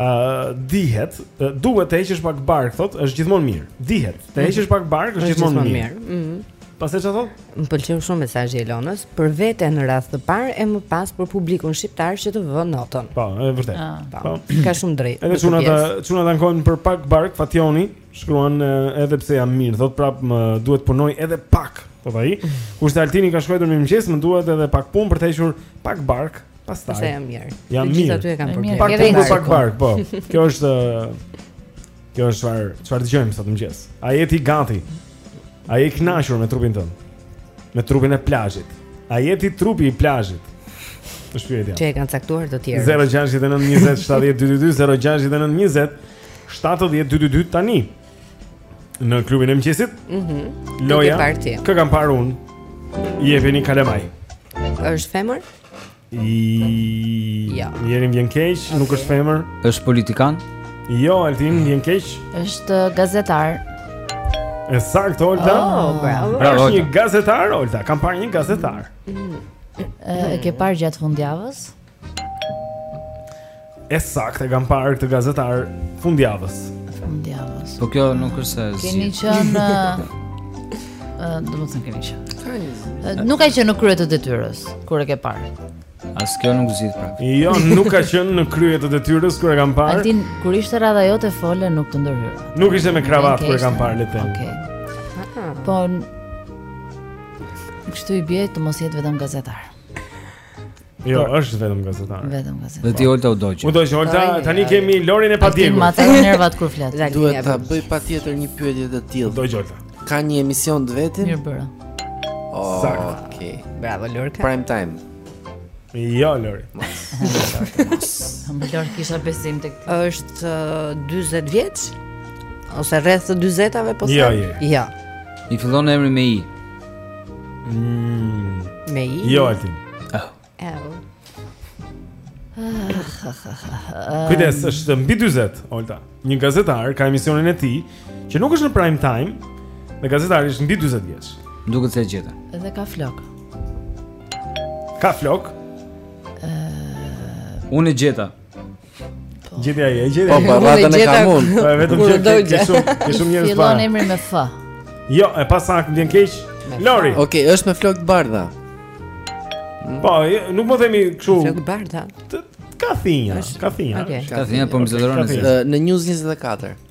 Ë uh, dihet, uh, duhet të heqësh pak bark, thot, është gjithmonë mirë. Dihet, të mhm. heqësh pak bark është gjithmonë mirë. mirë. Mm -hmm. Pastaj çfarë thot? Më pëlqeu shumë mesazhi i Elonës për vete në radhë të parë e më pas për publikun shqiptar që të vë notën. Po, është e vërtetë. Ah. Po. po. Ka shumë të drejtë. Edhe çunat, çunat ankohen për pak bark Fationi, shkruan edhe pse jam mirë, thot prap më duhet të punoj edhe pak, thot ai. Kurse Altini ka shkruar në mëngjes, më duhet edhe pak punë për të hequr pak bark. Pastaj. Pastaj jam mirë. Jam mirë. Gjithë atë e kanë problem. Edhe një pak bark, po. Kjo është Kjo është çfarë çfarë dëgjojmë sot në mëngjes. A je ti gati? A je i kënaqur me trupin tënd? Me trupin e plazhit. A je ti trupi i plazhit? Kjo është pyetja. Që e kanë caktuar të tjerët. 069 20 70 222 069 20 70 222 tani. Në klubin e mëngjesit? Mhm. Mm Loja. Kë kam parë unë? Jepeni kalamaj. Është femër? Jo. Jeri më vjen keq, okay. nuk është femër. Është politikan? Jo, Altin më vjen keq. Është gazetar. E saktë Olta. Oh, bravo. Bravo. Është një gazetar Olta, kam parë një gazetar. E ke parë gjatë fundjavës? E saktë e kam parë këtë gazetar fundjavës. Fundjavës. Po kjo nuk është se si. Keni qenë ë do të thënë keni qenë. Nuk ka qenë në krye të detyrës kur e ke parë. As kjo nuk zgjidh pra. Jo, nuk ka qenë në krye të detyrës kur e kam parë. Altin kur ishte radha jote fole nuk të ndërhyra. Nuk ishte me kravatë kur e kam parë le të them. Okej. Po kështu i bie të mos jetë vetëm gazetar. Jo, Por, është vetëm gazetar. Vetëm gazetar. Dhe ti Olta u dogje. U dogje Olta, tani kemi Lorin e padjegur. Më mat nervat kur flet. Duhet ta bëj patjetër një pyetje të tillë. U dogje Olta. Ka një emision të vetin? Mirë bëra. Oh, Okej. Bravo Lorka. Prime time. Jo, Lori. Moj Lori kisha besim tek ti. është 40 vjeç? Ose rreth të 40-ave, po se? Jo, jo. Ja. Jo. I fillon emri me i. Mm. Me i. Jo Altin. Oh. Oh. Kujdes, është mbi 40, Olta. Një gazetar ka emisionin e tij që nuk është në prime time, dhe gazetari është mbi 40 vjeç. Duket se e gjeta. Dhe ka flok. Ka flok? Ëh. Uh... Unë e gjeta. Gjeti ai, e gjeti. Po, po, radhën e kam unë. Po vetëm që ke shumë, ke shumë njerëz pa. Fillon emri me F. Jo, e pa sa vjen keq. Lori. Okej, okay, është me flokë të bardha. Po, nuk më themi kështu. Flokë të bardha. Ka thinja, ka thinja. Ka thinja, po më zotëron në News 24.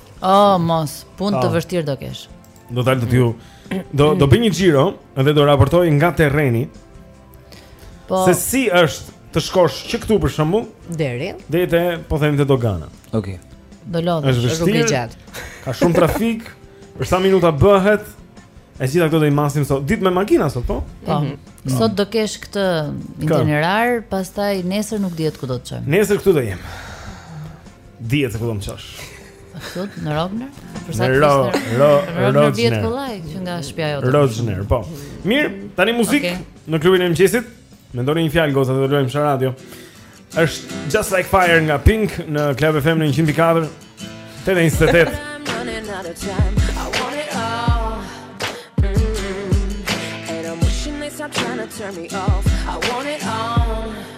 Oh, mos, punë të vështirë do kesh. Do dal te ju. Do do bëj një xhiro dhe do raportoj nga terreni. Po. Se si është të shkosh që këtu për shembull? Deri. Deri te, po them te dogana. Okej. Okay. Do lodhesh rrugë e gjatë. Ka shumë trafik. Për sa minuta bëhet? Të gjitha këto do i masim sot. Ditë me makina sot, po? Po. Mm -hmm. Sot do kesh këtë itinerar, pastaj nesër nuk dihet ku do të çojmë. Nesër këtu do jem. Dihet se ku do më çosh. Sot në Rogner? Për sa të Ro, ro, Rogner vihet kollaj që nga shtëpia jote. Rogner, po. Mirë, tani muzikë okay. në klubin e mëngjesit. Mendoni një fjalë goca të luajmë në radio. Është Just Like Fire nga Pink në Club FM në 104. Te në institutet. Trying to turn me off. I want it all.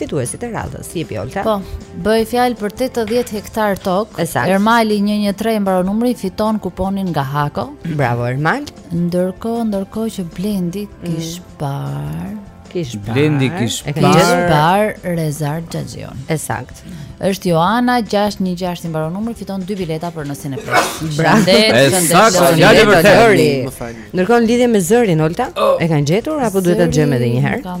fituesit e radhës. Jepi Olta. Po, bëhet fjalë për 80 hektar tokë. Ermali 113 mbaron numri, fiton kuponin nga Hako. Bravo Ermal. Ndërkohë, ndërkohë që Blendi mm. kish parë, kish parë. Blendi kish parë. E ka gjetur parë Rezear Xhaxhiun. E saktë. Është Joana 616 i mbaron numri, fiton dy bileta për nosin e pesë. Bravo. E saktë, ja le vërtet. Ndërkohë në lidhje me zërin Olta, oh. e kanë gjetur apo duhet ta gjejmë edhe një herë?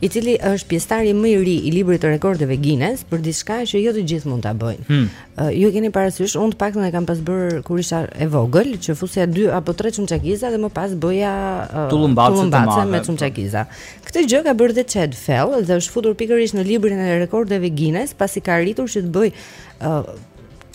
i cili është pjesëtari më i ri i librit të rekordeve Guinness për diçka që jo të gjithë mund ta bëjnë. Hmm. Uh, ju e keni parasysh, unë të paktën e kam pas bër kur isha e vogël, që fusja dy apo tre çumçakiza dhe më pas bëja uh, tullumbace të mëdha me çumçakiza. Këtë gjë ka bërë dhe Chad Fell dhe është futur pikërisht në librin e rekordeve Guinness pasi ka arritur që të bëj uh,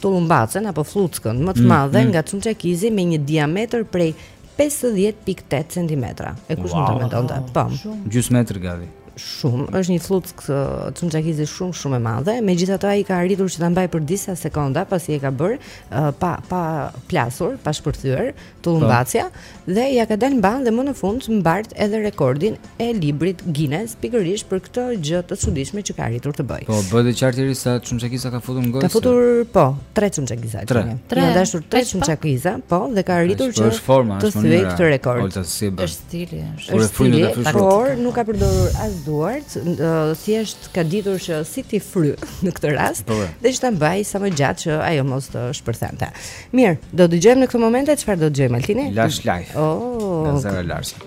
tullumbacën apo fluckën më të hmm, madhe mm, mm. nga çumçakizi me një diametër prej 50.8 centimetra. E kush mund ta mendonte? Po. Gjys metër gati. Shumë, është një fluckë uh, çumçakizi shumë shumë e madhe. Megjithatë ai ka arritur që ta mbajë për disa sekonda pasi e ka bër uh, pa pa plasur, pa shpërthyer tullumbacja po. dhe ia ka dalë mban dhe më në fund mbart edhe rekordin e librit Guinness pikërisht për këtë gjë të çuditshme që ka arritur të bëjë. Po bëhet e qartë deri sa çumçakiza ka futur në gojë. Ka futur po, tre çumçakiza. Tre. Tre. Janë dashur tre çumçakiza, po dhe ka arritur që të thyej këtë rekord. Olta si e bën? Është stili, është. Është stili, por nuk ka përdorur as duart, thjesht ka ditur që si t'i fry në këtë rast po, po. dhe që ta mbaj sa më gjatë që ajo mos të shpërthente. Mirë, do dëgjojmë në këtë moment çfarë do dëgjojmë Altini? Lush Life. Oh. Zara Larsson.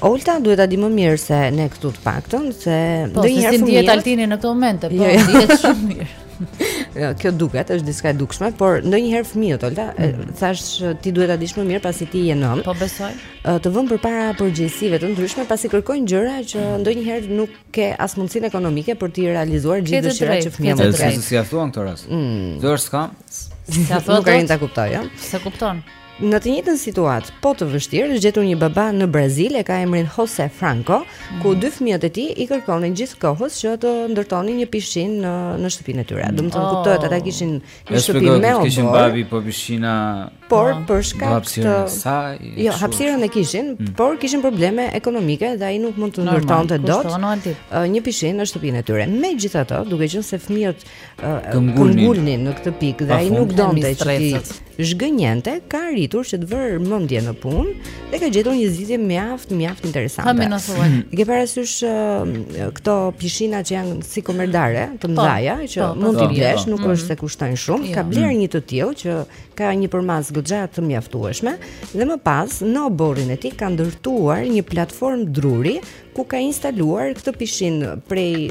Olta duhet ta dijë më mirë se ne këtu të paktën se po, ndonjëherë fëmijët. Po, si ndihet Altini në këtë moment, po jo, jo. dihet shumë mirë. Jo, kjo duket është diçka e dukshme, por ndonjëherë fëmijët Olta, mm. thash ti duhet ta dish më mirë pasi ti je nën. Po besoj. Të vënë përpara përgjegjësive të ndryshme pasi kërkojnë gjëra që ndonjëherë nuk ke as mundësinë ekonomike për t'i realizuar gjithë dëshirat që fëmijët kanë. Si ia thua në këtë rast. Mm. Që s'kam. Ça thotë? Nuk arrin ta kuptoj, ëh. S'e kupton? Në të njëjtën situatë, po të vështirë, është gjetur një baba në Brazil, e ka emrin Jose Franco, ku mhm. dy fëmijët e tij i kërkonin gjithë kohës që të ndërtonin një pishinë në në shtëpinë e tyre. Domethënë kuptohet ata kishin një shtëpi me oborr. Kishin babi po pishina. Por ah. për shkak të saj. Jo, hapësirën e kishin, mm. por kishin probleme ekonomike dhe ai nuk mund të ndërtonte dot një pishinë në shtëpinë e tyre. Megjithatë, duke qenë se fëmijët këmbëngulnin në këtë pikë dhe ai nuk donte që t'i zhgënjente, ka arritur që të vërë mendjen në punë dhe ka gjetur një zgjidhje mjaft mjaft interesante. Kam mendosur. I ke parasysh këto pishina që janë si komerdare, të po, mëdha që po, po, mund t'i blesh, nuk është se kushtojnë shumë, jo. ka blerë një të tillë që ka një përmas goxha të mjaftueshme dhe më pas në oborrin e tij ka ndërtuar një platformë druri ku ka instaluar këtë pishin prej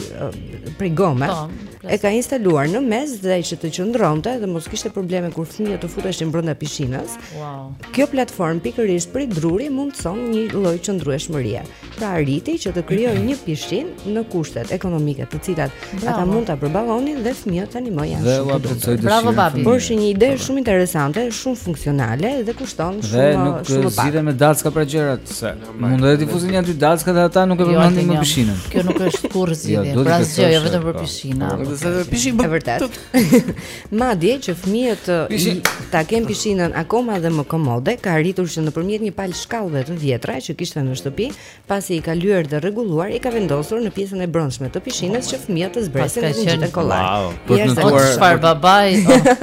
prej gome. Po, e ka instaluar në mes dhe që të qëndronte dhe mos kishte probleme kur fëmijët të futeshin brenda pishinës. Wow. Kjo platformë pikërisht prej druri mundson një lloj qëndrueshmërie. Pra arriti që të krijojë një pishin në kushtet ekonomike, të cilat Bravo. ata mund t'i përballonin dhe fëmijët tanimë janë dhe shumë të lumtur. Bravo babi. Por është një ide shumë interesante, shumë funksionale dhe kushton shumë shumë pak. Dhe nuk zgjidhen me dacka për gjërat se Mund t'i fusni një dy dacka dhe ata nuk e jo, përmendin më pishinën. Kjo nuk është kurrë jo, zgjidhje. Jo, pra asgjë, jo vetëm për po. pishinë. Po, po, po pishinë e vërtetë. Madje që fëmijët ta kenë pishinën akoma dhe më komode, ka arritur që nëpërmjet një palë shkallëve të vjetra që kishte në shtëpi, pasi i ka lyer dhe rregulluar, i ka vendosur në pjesën e brendshme të pishinës që fëmijët të zbresin më kollaj. Për të ndërtuar çfarë babai?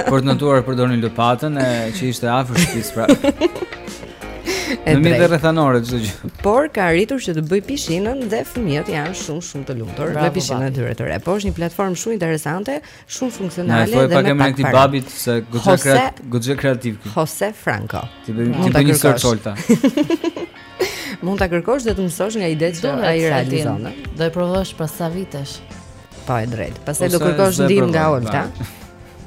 Për të ndërtuar përdorin lopatën e që ishte afër shtëpisë pra. Me mjete rrethanore çdo gjë. Por ka arritur që të bëjë pishinën dhe fëmijët janë shumë shumë të lumtur me pishinën e tyre të re. Po është një platformë shumë interesante, shumë funksionale dhe me pak fare. Ne kemi babit se goxhë kreat, goxhë kreativ. Jose Franco. Ti bëni ti bëni search Olta. Mund ta kërkosh dhe të mësosh nga idetë që ai realizon. Do e provosh pas sa vitesh. Po e drejtë. Pastaj do kërkosh ndihmë nga Olta.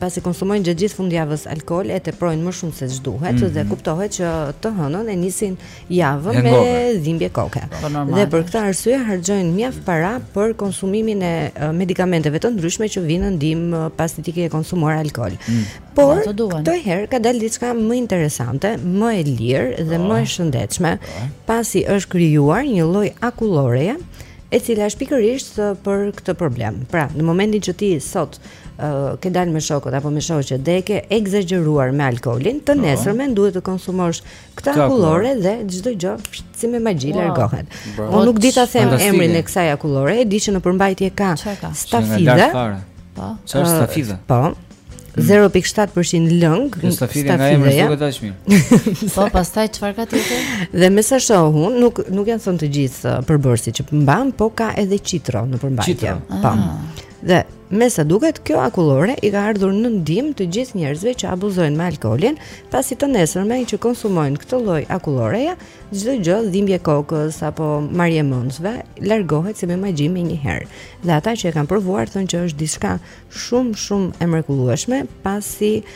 pasi konsumojnë gjatë gjithë fundjavës alkool e teprojnë më shumë se ç'duhet mm -hmm. dhe kuptohet që të hënën e nisin javën me dhimbje koke. Po, dhe për këtë arsye harxojnë mjaft para për konsumimin e medikamenteve të ndryshme që vijnë në ndihmë pasi ti ke konsumuar alkool. Mm. Por këtë herë ka dalë diçka më interesante, më e lirë dhe oh. më e shëndetshme, oh. pasi është krijuar një lloj akulloreje e cila është pikërisht për këtë problem. Pra, në momentin që ti sot ke dalë me shokët apo me shoqet dhe e ke ekzagjeruar me alkoolin, të po. nesërmen duhet të konsumosh këtë akullore dhe çdo gjë si me magji wow. largohet. Unë nuk di ta them emrin e kësaj akullore, e di që në përmbajtje ka stafidhe. Po. Çfarë është stafidhe? Po. 0.7% lëng stafidhe nga emri duket aq mirë. Po, pastaj çfarë ka tjetër? Dhe me sa shoh unë, nuk nuk janë thënë të gjithë uh, përbërësit që mban, po ka edhe citro në përmbajtje. Po. Ah. Dhe me sa duket kjo akullore i ka ardhur në ndihmë të gjithë njerëzve që abuzojnë me alkoolin, pasi të nesërmen që konsumojnë këtë lloj akulloreje, çdo gjë dhimbje e kokës apo marrje mendshve largohet si me magji menjëherë. Dhe ata që e kanë provuar thonë që është diçka shumë shumë e mrekullueshme, pasi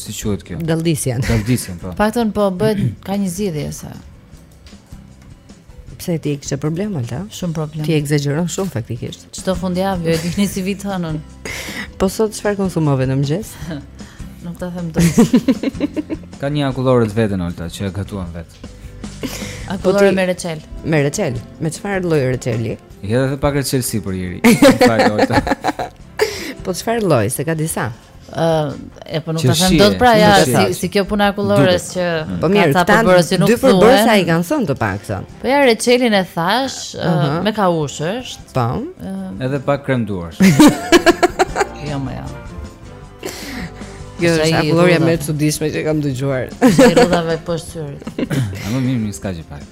si quhet kjo? Dalldisjen. Dalldisjen, po. Paktën po bëhet ka një zgjidhje sa. Pse ti ke problem Olta? Shumë problem. Ti ekzagjeron shumë faktikisht. Çdo fundjavë e dini si vij të hënën. Po sot çfarë konsumove në mëngjes? Nuk ta them dot. Ka një akullore të vetën Olta që e gatuan vetë. Po akullore me reçel. Me reçel. Me çfarë lloj reçeli? Ja edhe pak reçel sipër ieri. Faleminderit. Po çfarë lloj? Se ka disa. e po nuk ta them dot pra ja si si kjo puna e akullores që po mirë ca përbërës si nuk thua. Dy përbërës i kanë thënë të paktën. Po ja reçelin e thashë me kaush është. Po. Edhe pak krem duarsh. Jo më ja. Kjo është akullorja më e çuditshme që kam dëgjuar. Si rrudhave poshtë syrit. A më mirë mi ska gjë pak.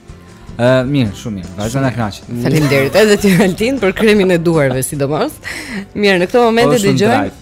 Ë mirë, shumë mirë. Vazhdo na kënaq. Faleminderit edhe ti Altin për kremin e duarve sidomos. Mirë, në këtë moment e dëgjojmë.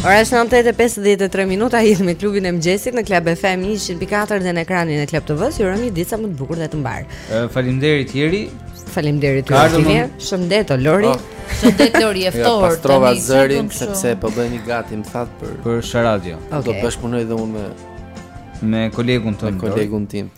Ora është 9 e 53 minuta, jemi me klubin e mëngjesit në Club FM 100.4 dhe në ekranin e Club TV-së. Ju urojmë një ditë sa më të bukur dhe të mbarë. Faleminderit Jeri. Faleminderit ju Jeri. Shëndet Lori. Oh. Shëndet Lori e ftohtë. Ja, pastrova zërin sepse po bëhem gati më thatë për për Sharadio. Okay. Do bashkëpunoj dhe unë me me kolegun tim. Me kolegun tim.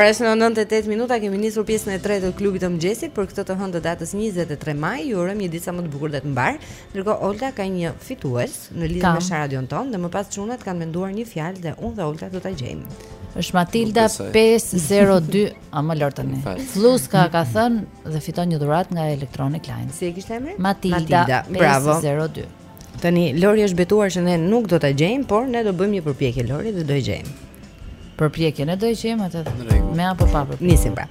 Ora është në 9 e 8 minuta, kemi nisur pjesën e tretë të klubit të mëngjesit për këtë të hënë të datës 23 maj. Ju urojmë një ditë sa më të bukur dhe të mbarë. Ndërkohë Olta ka një fitues në lidhje me Sharadion tonë dhe më pas çunat kanë menduar një fjalë dhe unë dhe Olta do ta gjejmë. Është Matilda 502 A më le tani. Flluska ka thënë dhe fiton një dhuratë nga Electronic Line. Si e kishte emrin? Matilda, Matilda. Bravo. 502. Tani Lori është betuar që ne nuk do ta gjejmë, por ne do bëjmë një përpjekje Lori dhe do e gjejmë. Përpjekje, ne do e gjejmë atë. Me apo pa përpjekje. Nisim pra.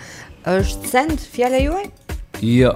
Është send fjala juaj? Jo.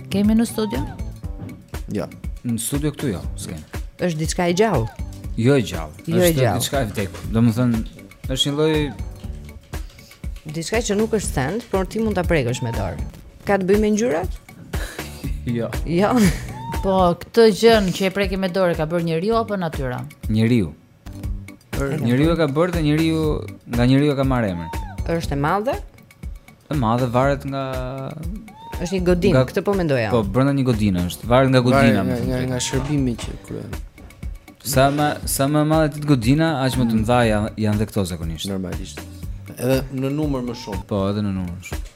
E kemi në studio? Jo. Në studio këtu jo, s'kemi. Është diçka e gjallë. Jo e gjallë. Jo e gjallë. Është diçka e vdekur. Domethënë, është një lloj diçka që nuk është send, por ti mund ta prekësh me dorë. Ka të bëjë me ngjyrat? jo. Jo. Po këtë gjënë që e prekim me dorë e ka bërë njeriu apo natyra? Njeriu. Njeriu e ka bërë dhe njeriu nga njeriu e ka marrë emrin. Është e madhe? E madhe varet nga është një godinë, nga... këtë po mendoja. Po brenda një godine është, varet nga godina, domethënë. Nga, nga shërbimi që kryen. Sa më sa më e madhe të jetë godina, aq më të mëdha janë dhe këto zakonisht. Normalisht. Edhe në numër më shumë. Po, edhe në numër më shumë.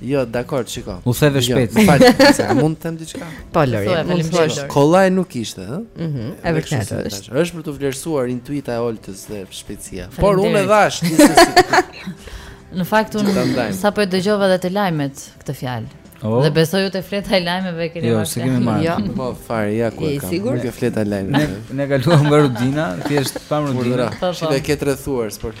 Jo, dakord, shiko. U gjet shpejt. Më fal, se a mund të them diçka? Po, Lori, mund të thuash. Kollaj nuk ishte, ëh? Mhm. E vërtetë është. Është për t'u vlerësuar intuita e Oltës dhe shpejtësia. Por unë e dhashë disi. Në fakt unë sapo e dëgjova edhe te lajmet këtë fjalë. Oh. Dhe besoj ju te fleta e lajmeve e keni jo, marrë. Jo, s'e kemi marrë. Jo, po fare ja ku e kam. Nuk e kam fletën e lajmeve. Ne, ne kaluam nga rutina, thjesht pamë rutina. Po, po. Shikoje ke të rrethuar sport.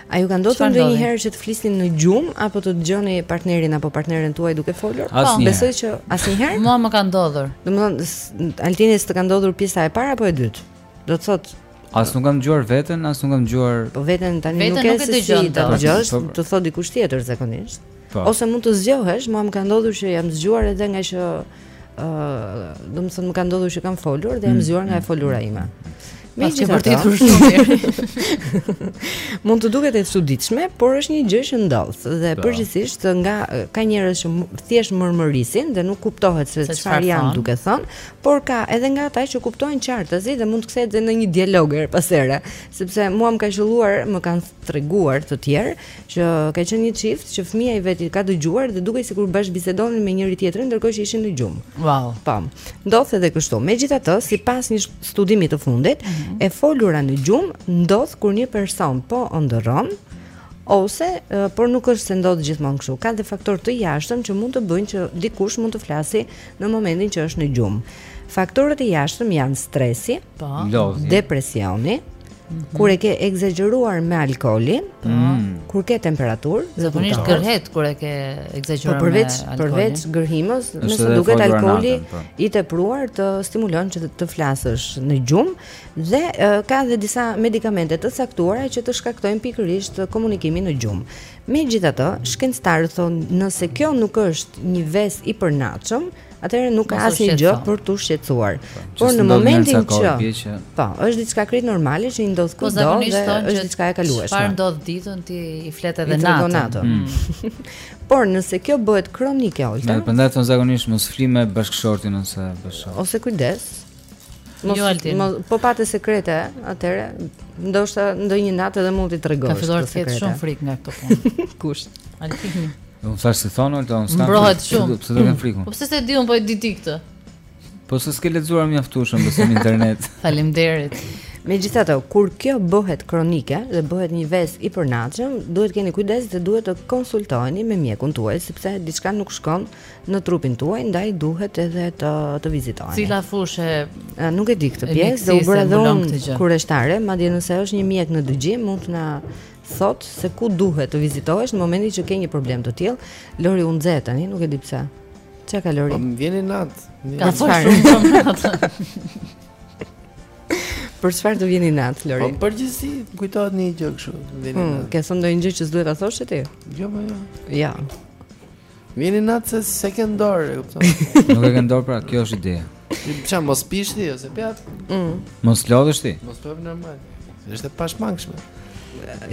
A ju ka ndodhur ndonjëherë që të flisni në gjumë apo të dëgjoni partnerin apo partneren tuaj duke folur? Po, besoj që asnjëherë. Mua më ka ndodhur. Domethënë, Altini s'të ka ndodhur pjesa e parë apo e dytë? Do të thotë As nuk kam dëgjuar veten, as nuk kam dëgjuar. Po veten tani nuk e dëgjon. Të dëgjosh, të thotë dikush tjetër zakonisht. Po. Ose mund të zgjohesh, mua më ka ndodhur që jam zgjuar edhe nga që ë, uh, domethënë më ka ndodhur që kam folur dhe jam mm, zgjuar nga e mm, folura mm, ime. Me gjithë të vërtetur shumë Mund të duket e çuditshme, por është një gjë që ndodh dhe po. përgjithësisht nga ka njerëz që thjesht murmurisin dhe nuk kuptohet se çfarë janë duke thënë, por ka edhe nga ata që kuptohen qartazi dhe mund të kthehet në një dialog er pasere, sepse mua më ka qëlluar, më kanë treguar të tjerë që ka qenë një çift që fëmija i vet i ka dëgjuar dhe dukej sikur bashkëbisedonin me njëri-tjetrin ndërkohë që ishin në gjumë. Wow. Po. Ndodh edhe kështu. Megjithatë, sipas një studimi të fundit, mm -hmm. e folura në gjumë ndodh kur një person po ëndërron ose por nuk është se ndodh gjithmonë kështu. Ka dhe faktorë të jashtëm që mund të bëjnë që dikush mund të flasë në momentin që është në gjumë. Faktorët e jashtëm janë stresi, po, depresioni, -hmm. Kur e ke ekzagjeruar me alkoolin, po, mm. kur ke temperaturë, zakonisht gërhet kur e ke ekzagjeruar po, me alkoolin. Përveç përveç gërhitjes, me sa duket alkooli po. i tepruar të stimulon që të flasësh në gjumë dhe ka edhe disa medikamente të caktuara që të shkaktojnë pikërisht komunikimin në gjumë. Megjithatë, shkencëtarët thonë nëse kjo nuk është një ves i përnatshëm, atëherë nuk ka asnjë gjë për t'u shqetësuar. Po, Por në momentin që po, është diçka krejt normale që i ndodh po, kujtdo dhe është diçka e kalueshme. Çfarë ndodh ditën ti i flet edhe natën. Mm. Por nëse kjo bëhet kronike Olta. Ne prandaj thonë zakonisht mos fli me bashkëshortin ose bashkëshorten. Ose kujdes. Mos, jo Altin. Mos, po pate sekrete, atëherë, ndoshta ndonjë natë edhe mund t'i tregosh. Ka filluar të ketë shumë frikë nga këto punë. Kush? Altin. Unë thashë si thonë Altin, unë s'kam. Mbrohet shumë. Pse do kem frikun? Po pse s'e di unë po e di ti këtë? Po se s'ke lexuar mjaftueshëm në internet. Faleminderit. Megjithatë, kur kjo bëhet kronike dhe bëhet një ves i përnatshëm, duhet keni kujdes dhe duhet të konsultoheni me mjekun tuaj sepse diçka nuk shkon në trupin tuaj, ndaj duhet edhe të të vizitoheni. Cila fushë? Nuk e di këtë pjesë, po u bëra dhe unë kureshtare, madje nëse është një mjek në dëgjim, mund të na thotë se ku duhet të vizitohesh në momentin që ke një problem të tillë. Lori u nxeh tani, nuk e di pse. Çka ka Lori? Po më vjen inat. Ka fushë shumë inat. Për çfarë të vjen inat, Lori? Po përgjithësi, kujtohet një gjë kështu, vjen hmm, inat. Ke thënë ndonjë gjë që s'duhet ta thoshe ti? Jo, po jo. Ja. Vjen natë se s'e ke n'dorë, e kupton? Nuk e ke n'dorë, pra, kjo është ideja. Ti ça mos pish ti ose pi atë? Mm. Mos lodhesh ti. Mos po normal. Është e pashmangshme.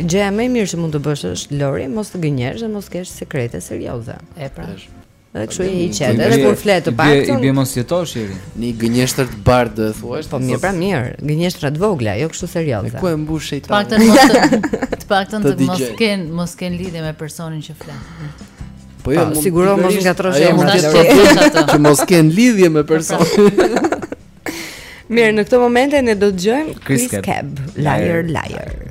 Gjëja më e mirë që mund të bësh është Lori, mos të gënjesh dhe mos kesh sekrete serioze. E pra. Dhe kështu i qetë, edhe kur fle të paktën. I bie mos jetosh i ri Një gënjeshtër të bardhë dhe thua është Një po, pra mirë, gënjeshtra të vogla, jo kështu serioze Me ku e mbush shejtani Të paktën të mos kenë lidhje me personin që flet Po jo, mund siguro mos ngatrosh emrin e tij. Që mos kenë lidhje me personin. Mirë, në këtë moment ne do të dëgjojmë Chris Cab, Liar Liar.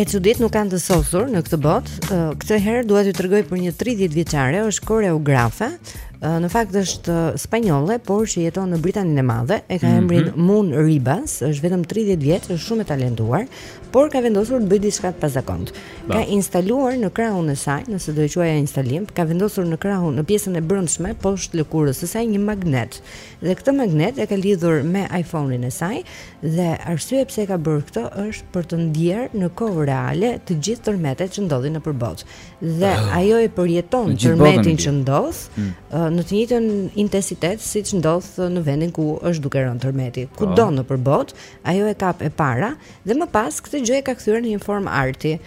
E çuditë nuk kanë të sosur në këtë botë. Këtë herë dua t'ju tregoj për një 30 vjeçare, është koreografe. Në fakt është spanjolle, por që jeton në Britaninë e Madhe, e ka mhm. emrin mm -hmm. Moon Ribas, është vetëm 30 vjeç, është shumë e talentuar. por ka vendosur të bëjë diçka të pazakontë. Ka instaluar në krahun e saj, nëse do e quaja instalim, ka vendosur në krahun në pjesën e brendshme poshtë lëkurës së saj një magnet. Dhe këtë magnet e ka lidhur me iPhone-in e saj dhe arsyeja pse e ka bërë këtë është për të ndier në kohë reale të gjithë tërmetet që ndodhin nëpër botë. Dhe oh. ajo e përjeton tërmetin që ndodh mm. në të njëjtin intensitet siç ndodh në vendin ku është duke rënë tërmeti. Kudo oh. nëpër botë, ajo e kap e para Dhe më pas këtë gjë e ka kthyer në një formë arti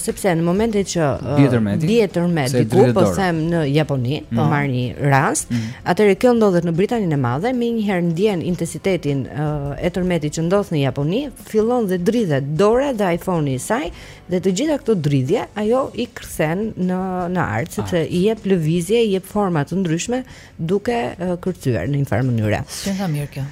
sepse në momentin që bie tërmet diku po them në Japoni, mm. po mhm. marr një rast, mm. atëherë kjo ndodhet në Britaninë e Madhe, menjëherë ndjen intensitetin uh, e tërmetit që ndodh në Japoni, fillon dhe dridhet dora dhe iPhone-i i saj dhe të gjitha këto dridhje ajo i kthen në në art sepse ah. i jep lëvizje, i jep forma të ndryshme duke uh, kërcyer në një farë mënyre. Shumë mirë kjo.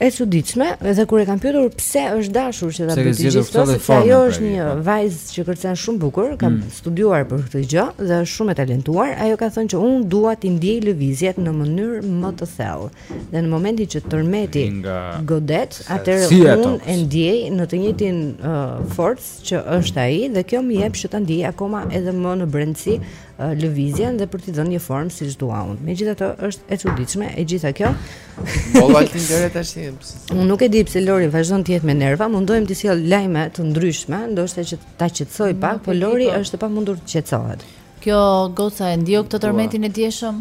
E çuditshme, edhe kur e kanë pyetur pse është dashur që ta bëjë të gjithë këto, sepse ajo është një po. vajzë që kërcen shumë bukur, ka mm. studiuar për këtë gjë dhe është shumë e talentuar. Ajo ka thënë që unë dua të ndiej lëvizjet në mënyrë më të thellë. Dhe në momentin që tërmeti nga... godet, atëherë si unë e ndiej në të njëjtin uh, forcë që është ai dhe kjo më jep që ta ndiej akoma edhe më në brendësi lëvizjen dhe për t'i dhënë një formë siç dua unë. Megjithatë është e çuditshme e gjitha kjo. Po valltin deri tash. Unë nuk e di pse Lori vazhdon të jetë me nerva, mundohem të sjell lajme të ndryshme, ndoshta që ta qetësoj pak, por Lori po. është e pamundur të qetësohet. Kjo goca e ndjeu këtë tërmetin e djeshëm?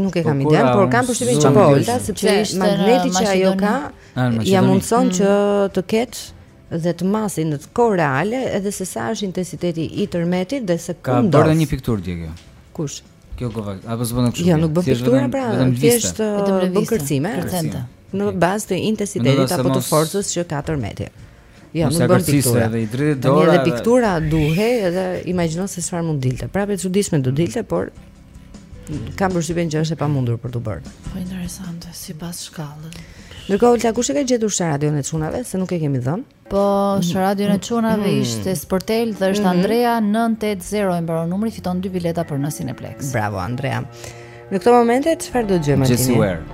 Nuk e kam po, idenë, por kam përshtypjen që po, sepse magneti që ajo ka ia mundëson mm. që të ketë dhe të masin në kohë reale edhe se sa është intensiteti i tërmetit dhe se ku ndodh. Ka bërë një pikturë dje kjo. Kush? Kjo Koval, apo s'bën kështu. Jo, nuk bën pikturë pra, thjesht vetëm bën kërcime. Kërcente. Në bazë të intensitetit apo të forcës që ka tërmeti. Jo, nuk bën pikturë. Edhe i dridhet dora. Edhe piktura duhej edhe imagjino se çfarë mund të dilte. Prapë e çuditshme do dilte, por Kam përshtypjen që është e pamundur për t'u bërë. Po interesante, sipas shkallës. Ndërkohë, Olta kush e ka gjetur Sharadion e Çunave, se nuk e kemi dhënë. Po, Sharadion e Çunave mm. ishte Sportel dhe është mm -hmm. Andrea 980 i mbaron numri, fiton dy bileta për në Cineplexx. Bravo Andrea. Në këtë moment çfarë do dëgjojmë tani?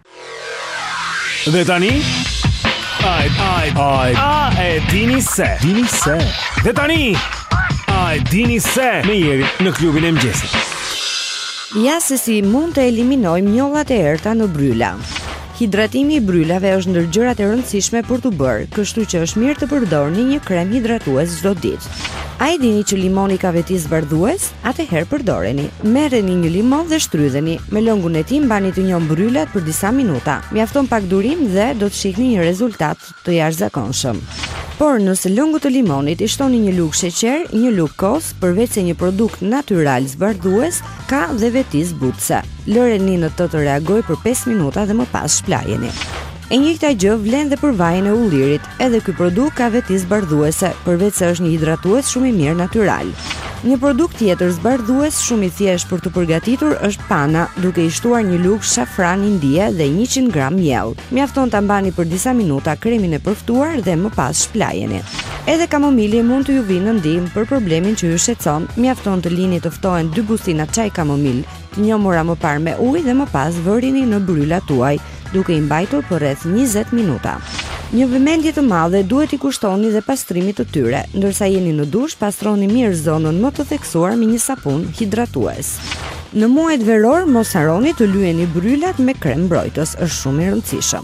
Dhe tani Ai ai ai a e dini se dini se Dhe tani a e dini se me Jerin në klubin e mëngjesit Ja se si mund të eliminojmë njollat e errëta në bryla Hidratimi i brylave është ndër gjërat e rëndësishme për t'u bërë, kështu që është mirë të përdorni një krem hidratues çdo ditë. A e dini që limoni ka veti zbardhuese? Atëherë përdoreni, merreni një limon dhe shtrydheni. Me lëngun e tij mbani të njomë brylat për disa minuta. Mjafton pak durim dhe do të shihni një rezultat të jashtëzakonshëm. Por nëse lëngut të limonit i shtoni një lugë sheqer, një lugë kos, përveçse një produkt natyral zbardhues, ka dhe veti zbutëse. Lëreni në të të reagojë për pesë minuta dhe më pas shplajeni. E njëjta gjë vlen dhe për vajin e ullirit. Edhe ky produkt ka veti zbardhuese, përveçse është një hidratues shumë i mirë natyral. Një produkt tjetër zbardhues shumë i thjeshtë për t'u përgatitur është pana, duke i shtuar një lugë shafran indie dhe 100 gram miell. Mjafton ta mbani për disa minuta kremin e përftuar dhe më pas shplajeni. Edhe kamomili mund të ju vijë në ndihmë për problemin që ju shqetëson. Mjafton të lini të ftohen dy bustina çaj kamomil. të njomura më parë me ujë dhe më pas vërini në brylat tuaj, duke i mbajtur për rreth 20 minuta. Një vëmendje të madhe duhet t'i kushtoni dhe pastrimit të tyre. Ndërsa jeni në dush, pastroni mirë zonën më të theksuar me një sapun hidratues. Në muajt verorë mos harroni të lyeni brylat me krem mbrojtës, është shumë i rëndësishëm.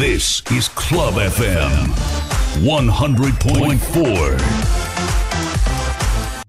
This is Club FM 100.4.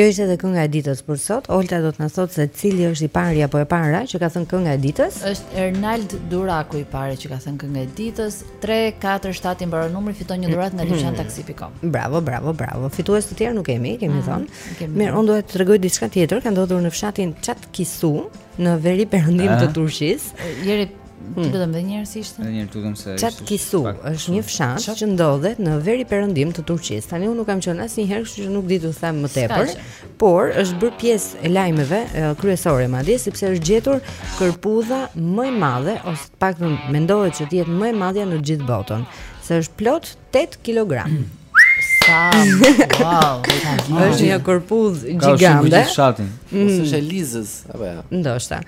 Kjo ishte edhe kënga e ditës për sot. Olta do të na thotë se cili është i pari apo e para që ka thënë kënga e ditës. Është Ernald Duraku i pari që ka thënë kënga e ditës. 347 i mbaron numri, fiton një dhuratë nga dyqan mhm. taksi.com. Bravo, bravo, bravo. Fitues të tjerë nuk kemi, kemi mhm, thënë. Mirë, unë dua të tregoj diçka tjetër, ka ndodhur në fshatin Çatkisu, Në veriperëndim të Turqisë. Jeri hmm. Ti vetëm dhe njerëz ishte. Edhe njerëz tutëm se Çat Kisu është një fshat Qat? që ndodhet në veriperëndim të Turqisë. Tani unë nuk kam qenë asnjë herë, kështu që nuk di t'ju them më tepër, por është bërë pjesë e lajmeve kryesore madje sepse është gjetur kërpudha më e madhe ose të paktën mendohet se është më e madhja në gjithë botën se është plot 8 kilogram. Sa wow, është një kërpudhë gjigante. Ka shumë mm. Ose është e Lizës apo jo? Ndoshta.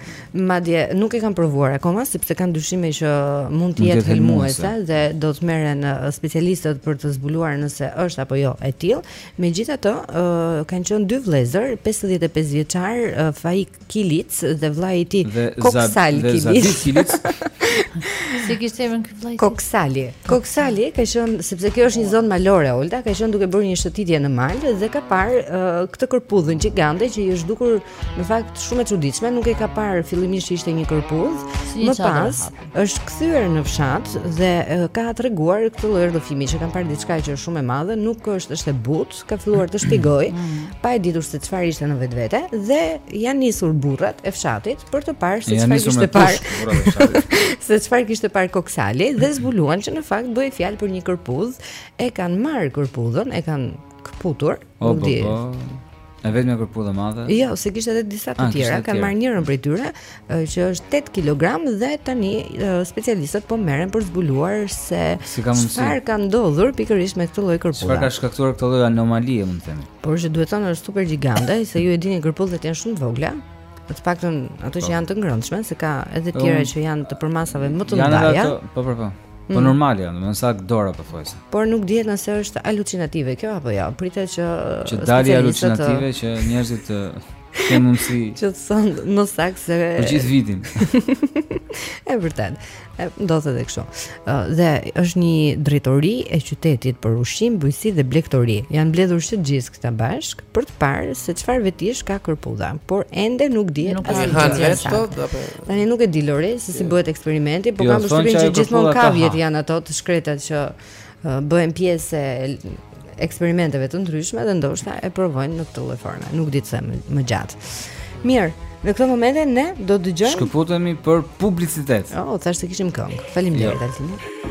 Madje nuk e kanë provuar akoma sepse kanë dyshime që mund të jetë helmuese dhe do të merren uh, specialistët për të zbuluar nëse është apo jo e tillë. Megjithatë, uh, kanë qenë dy vëllezër, 55 vjeçar uh, Faik Kilic dhe vëllai i tij Koksal Kilic. Dhe Zadit Kilic. Si e kishte emrin ky vëllai? Koksali. Koksali ka qenë sepse kjo është një zonë malore, Olta, ka qenë duke bërë një shëtitje në mal dhe ka parë uh, këtë kërpudhën gjigante që i është dukur në fakt shumë e çuditshme, nuk e ka parë fillimisht që ishte një kërpudhë, më pas është kthyer në fshat dhe uh, ka treguar këtë lloj rrëfimi që kam parë diçka që është shumë e madhe, nuk është është e butë, ka filluar të shpjegojë mm. pa e ditur se çfarë ishte në vetvete dhe janë nisur burrat e fshatit për të parë se çfarë kishte parë. Se çfarë kishte parë Koksali dhe zbuluan që në fakt bëhej fjalë për një kërpudhë, e kanë marrë kërpudhën, e kanë këputur, nuk di. E vetëm kërpudhë e madhe. Jo, se kishte edhe disa të ah, tjera, kanë marrë njërën prej tyre që është 8 kilogram dhe tani specialistët po merren për të zbuluar se si ka çfarë ka ndodhur pikërisht me këtë lloj kërpudhe. Çfarë ka shkaktuar këtë lloj anomalie, mund të themi? Por që duhet thënë është super gjigante, se ju e dini kërpudhat janë shumë të vogla. Të paktën ato që po. janë të ngrënshme, se ka edhe të tjera që janë të përmasave më të mëdha. Janë edhe ato, po po po. Po mm. normal janë, domethënë sa dora pothuajse. Por nuk dihet nëse është halucinative kjo apo jo. Pritet që po doli halucinative që njerëzit Ka mundësi Që të sëndë më sakë se Për gjithë vitin E vërtetë Ndoshta edhe kështu Dhe është një drejtori e qytetit Për ushqim, bujqësi dhe blegtori Janë mbledhur të gjithë këta bashkë Për të parë se çfarë vetish ka kërpudha Por ende nuk dihet Nuk e hanë vetë të dhe për Tani nuk e di Lori Se si bëhet eksperimenti Po jo, kam përshtypjen që gjithmonë kaviet janë ato të shkretat që bëhen pjesë e eksperimenteve të ndryshme dhe ndoshta e provojnë në këtë lloj forme. Nuk di të them më gjatë. Mirë, në këtë moment ne do të dëgjojmë. Shkëputemi për publicitet. Oh, thashë se kishim këngë. Faleminderit jo. Altini.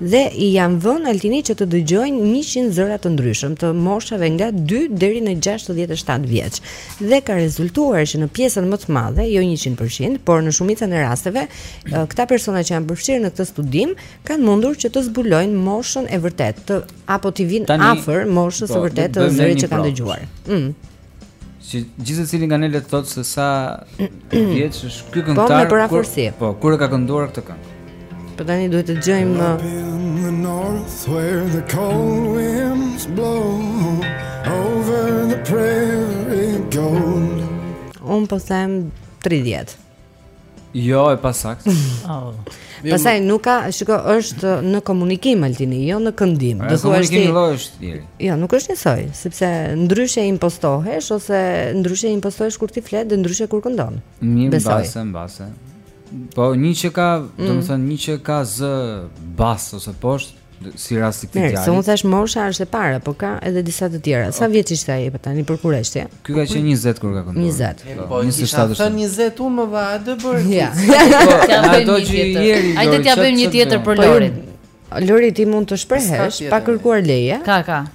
dhe janë vënë Altini që të dëgjojnë njëqind zëra të ndryshëm të moshave nga dy deri në gjashtëdhjetë e shtatë vjeç. Dhe ka rezultuar që në pjesën më të madhe, jo njëqind për qind, por në shumicën e rasteve, këta persona që janë përfshirë në këtë studim kanë mundur që të zbulojnë moshën e vërtetë të apo t'i vijnë afër moshës së po, vërtetë të zërit që kanë dëgjuar. Ëh. Mm. Gjithsecili nga ne le të thotë se sa vjeç është ky këngëtar. Po me përafërsi. Po, kur e ka kënduar këtë këngë? Po tani duhet të dëgjojmë në the north where the cold winds blow over the prairie gold. Unë po them 30. Jo, e pasaktë. Oh. Jo, Pastaj nuk ka, shiko, është në komunikim Altini, jo në këndim. Do thuash një lloj është. Jo, nuk është njësoj, sepse ndryshe impostohesh ose ndryshe impostohesh kur ti flet dhe ndryshe kur këndon. Mirë, mbase, mbase. Po një që ka, mm. domethënë një që ka zë bas ose poshtë, si rasti i këtij djalit. Se unë thashë mosha është e para, po ka edhe disa të tjera. Sa okay. vjeç ishte ai po tani për kureshtje? Ky ka qenë 20 kur ka kënduar. 20. Po, po 27 është. 20 unë më dha atë bër. Ja. Do të tjeri. Hajde t'ia bëjmë një tjetër për po, Lorin. Lori ti mund të shprehesh pa kërkuar leje. Ka, ka.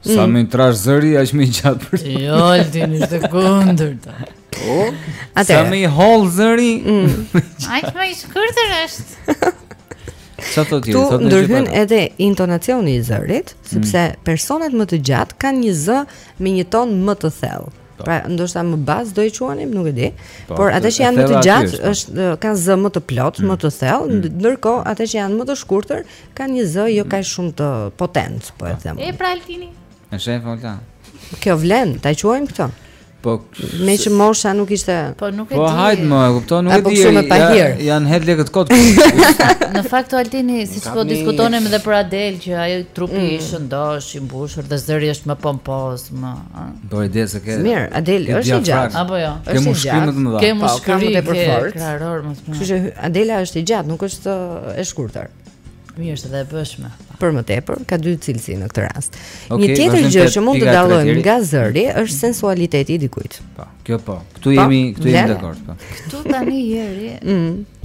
Sa mm. më i trashë zëri, aq më i gjatë për të. Jo, Altin është e kundërta. Po. Sa më i hollë zëri, mm. aq më i shkurtër është. Sa thua ti? Këtu ndërhyn edhe intonacioni i zërit, sepse mm. personat më të gjatë kanë një zë me një ton më të thellë. Po. Pra, ndoshta më bas do e quanim, nuk e di. Po, por ata që janë më të gjatë po. është kanë zë më të plotë, mm. më të thellë, mm. ndërkohë ata që janë më të shkurtër kanë një zë jo mm. kaq shumë potent, po e po. them. E pra Altini. E shef Olta. Kjo vlen, ta quajmë këtë. Po meqë mosha nuk ishte. Po nuk e po, di. Po hajt më, e kupton, nuk e di. Po pa Ja, janë hedhur lekët kot. në fakt Altini, siç po diskutonim edhe për Adel që ajo trupi mm. i shëndoshë, i mbushur dhe zëri është më pompoz, më. Doemos se ke. Mirë, Adel është e gjatë. Apo jo. Ke mushkëri më të mëdha. Ke po, mushkëri më të forta. Kraharor më të madh. Kështu që Adela është e gjatë, nuk është e shkurtër. Mirë, është edhe e bëshme. Për më tepër, ka dy cilësi në këtë rast. Okay, Një tjetër gjë që mund të dallojmë nga zëri është sensualiteti i dikujt. Po. Kjo po. Këtu po, jemi, këtu jemi dakord, po. Këtu tani jeri. Mm.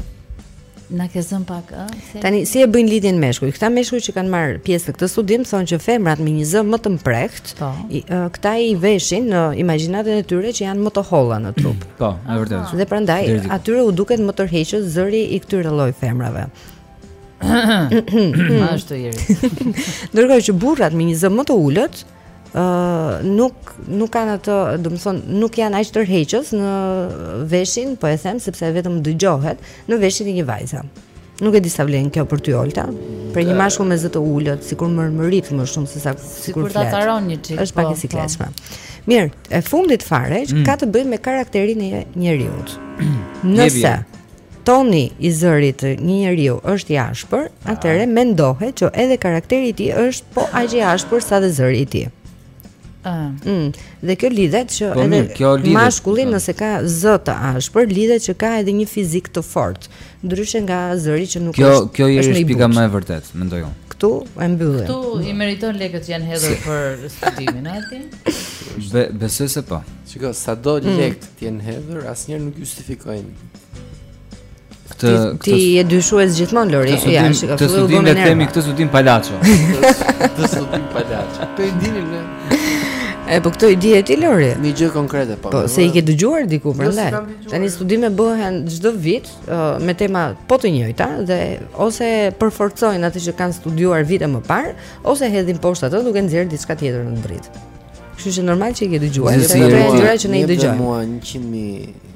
Na ke zënë pak, ë? Se... Tani si e bëjnë lidhjen meshkuj? Këta meshkuj që kanë marrë pjesë në këtë studim thonë që femrat me një zë më të mprehtë, po. këta i veshin në imagjinatën e tyre që janë më të holla në trup. Po, e vërtetë. Dhe prandaj atyre u duket më tërheqës zëri i këtyre lloj femrave. Ma është të jeri Ndërkohë që burrat me një zë më të ulët ë nuk nuk kanë atë, domethënë, nuk janë aq tërheqës në veshin, po e them sepse vetëm dëgjohet në veshin e një vajze. Nuk e di sa vlen kjo për ty Olta. Për një mashkull me zë të ulët, sikur mërmërit më shumë se sa sikur flet. Sikur të acaron një çik. Është pak po, e po. sikletshme. Mirë, e fundit fare mm. ka të bëjë me karakterin e njeriut. Nëse toni i zërit të një njeriu është i ashpër, atëherë mendohet që edhe karakteri i tij është po aq i ashpër sa dhe zëri i tij. Ah. Mm. Dhe kjo lidhet që po, edhe kjo lidhet, mashkulli po. nëse ka zë të ashpër, lidhet që ka edhe një fizik të fortë, ndryshe nga zëri që nuk kjo, është. Kjo kjo është pika më e vërtetë, mendoj unë. Ktu e mbyllim. Ktu i meriton lekët që janë hedhur për studimin, a ti? Besoj se po. Shiko, sado mm. lekë të janë hedhur, asnjëherë nuk justifikojnë Këtë ti je dyshues gjithmonë Lori. Ja, shiko. Këtë studim me temë këtë studim palaço. Këtë studim palaço. Këto i dinim ne. E po këto i dije ti Lori? Një gjë konkrete po. Po se i ke dëgjuar diku jo, prandaj. Tani studime bëhen çdo vit uh, me tema po të njëjta dhe ose përforcojnë atë që kanë studiuar vite më parë ose hedhin poshtë atë duke nxjerrë diçka tjetër në dritë. Kështu që normal që i ke dëgjuar. Është një gjë që ne i dëgjojmë. Mua 100.000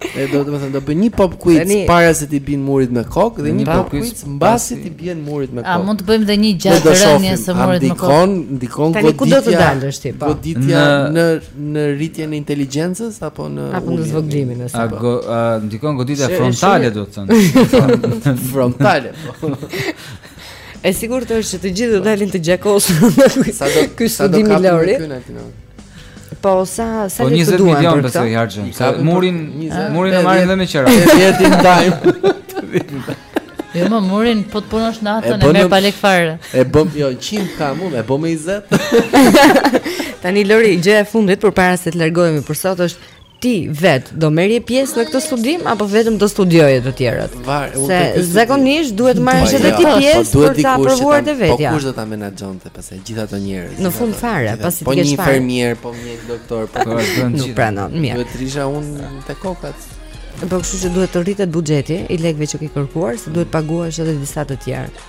E do të më thënë, do bëj një pop quiz para se t'i bien murit me kokë dhe një pop quiz mbasi t'i bien murit me kokë. A mund të bëjmë dhe një gjatë rënies së murit me kokë? Ndikon, ndikon Tani, ku do të dalësh ti? Po. Goditja në në rritjen e inteligjencës apo në apo në zvogëlimin e saj. A, po. a ndikon goditja frontale do të thënë. frontale. Po. E sigurt është që të gjithë do dalin të gjakosur. Sa do ky studimi Lori? Po sa sa po, lekë duan për këtë? Po 20 milion besoj i harxhon. Sa murin, murin e marrin edhe me qira. Vjet in time. Jo më murin, po të punosh natën e, e merr pa lekë fare. E bëjmë, jo, 100 ka mund, e bëjmë me 20. Tani Lori, gjëja e fundit përpara se të largohemi për sot është Ti vetë do merrje pjesë në këtë studim apo vetëm do studioje të tjerët? Var, se zakonisht duhet të marrësh edhe ti po, pjesë po, për ta provuar te vetja. Po kush do ta menaxhonte pastaj gjithë ata njerëz? Në fund fare, pasi po të kesh parë. Po një infermier, po një doktor, po kush do të gjithë. Nuk pranon, mirë. Duhet rrija unë te kokat. Po kështu që duhet të rritet buxheti i lekëve që ke kërkuar, se duhet të paguash edhe disa të tjerë.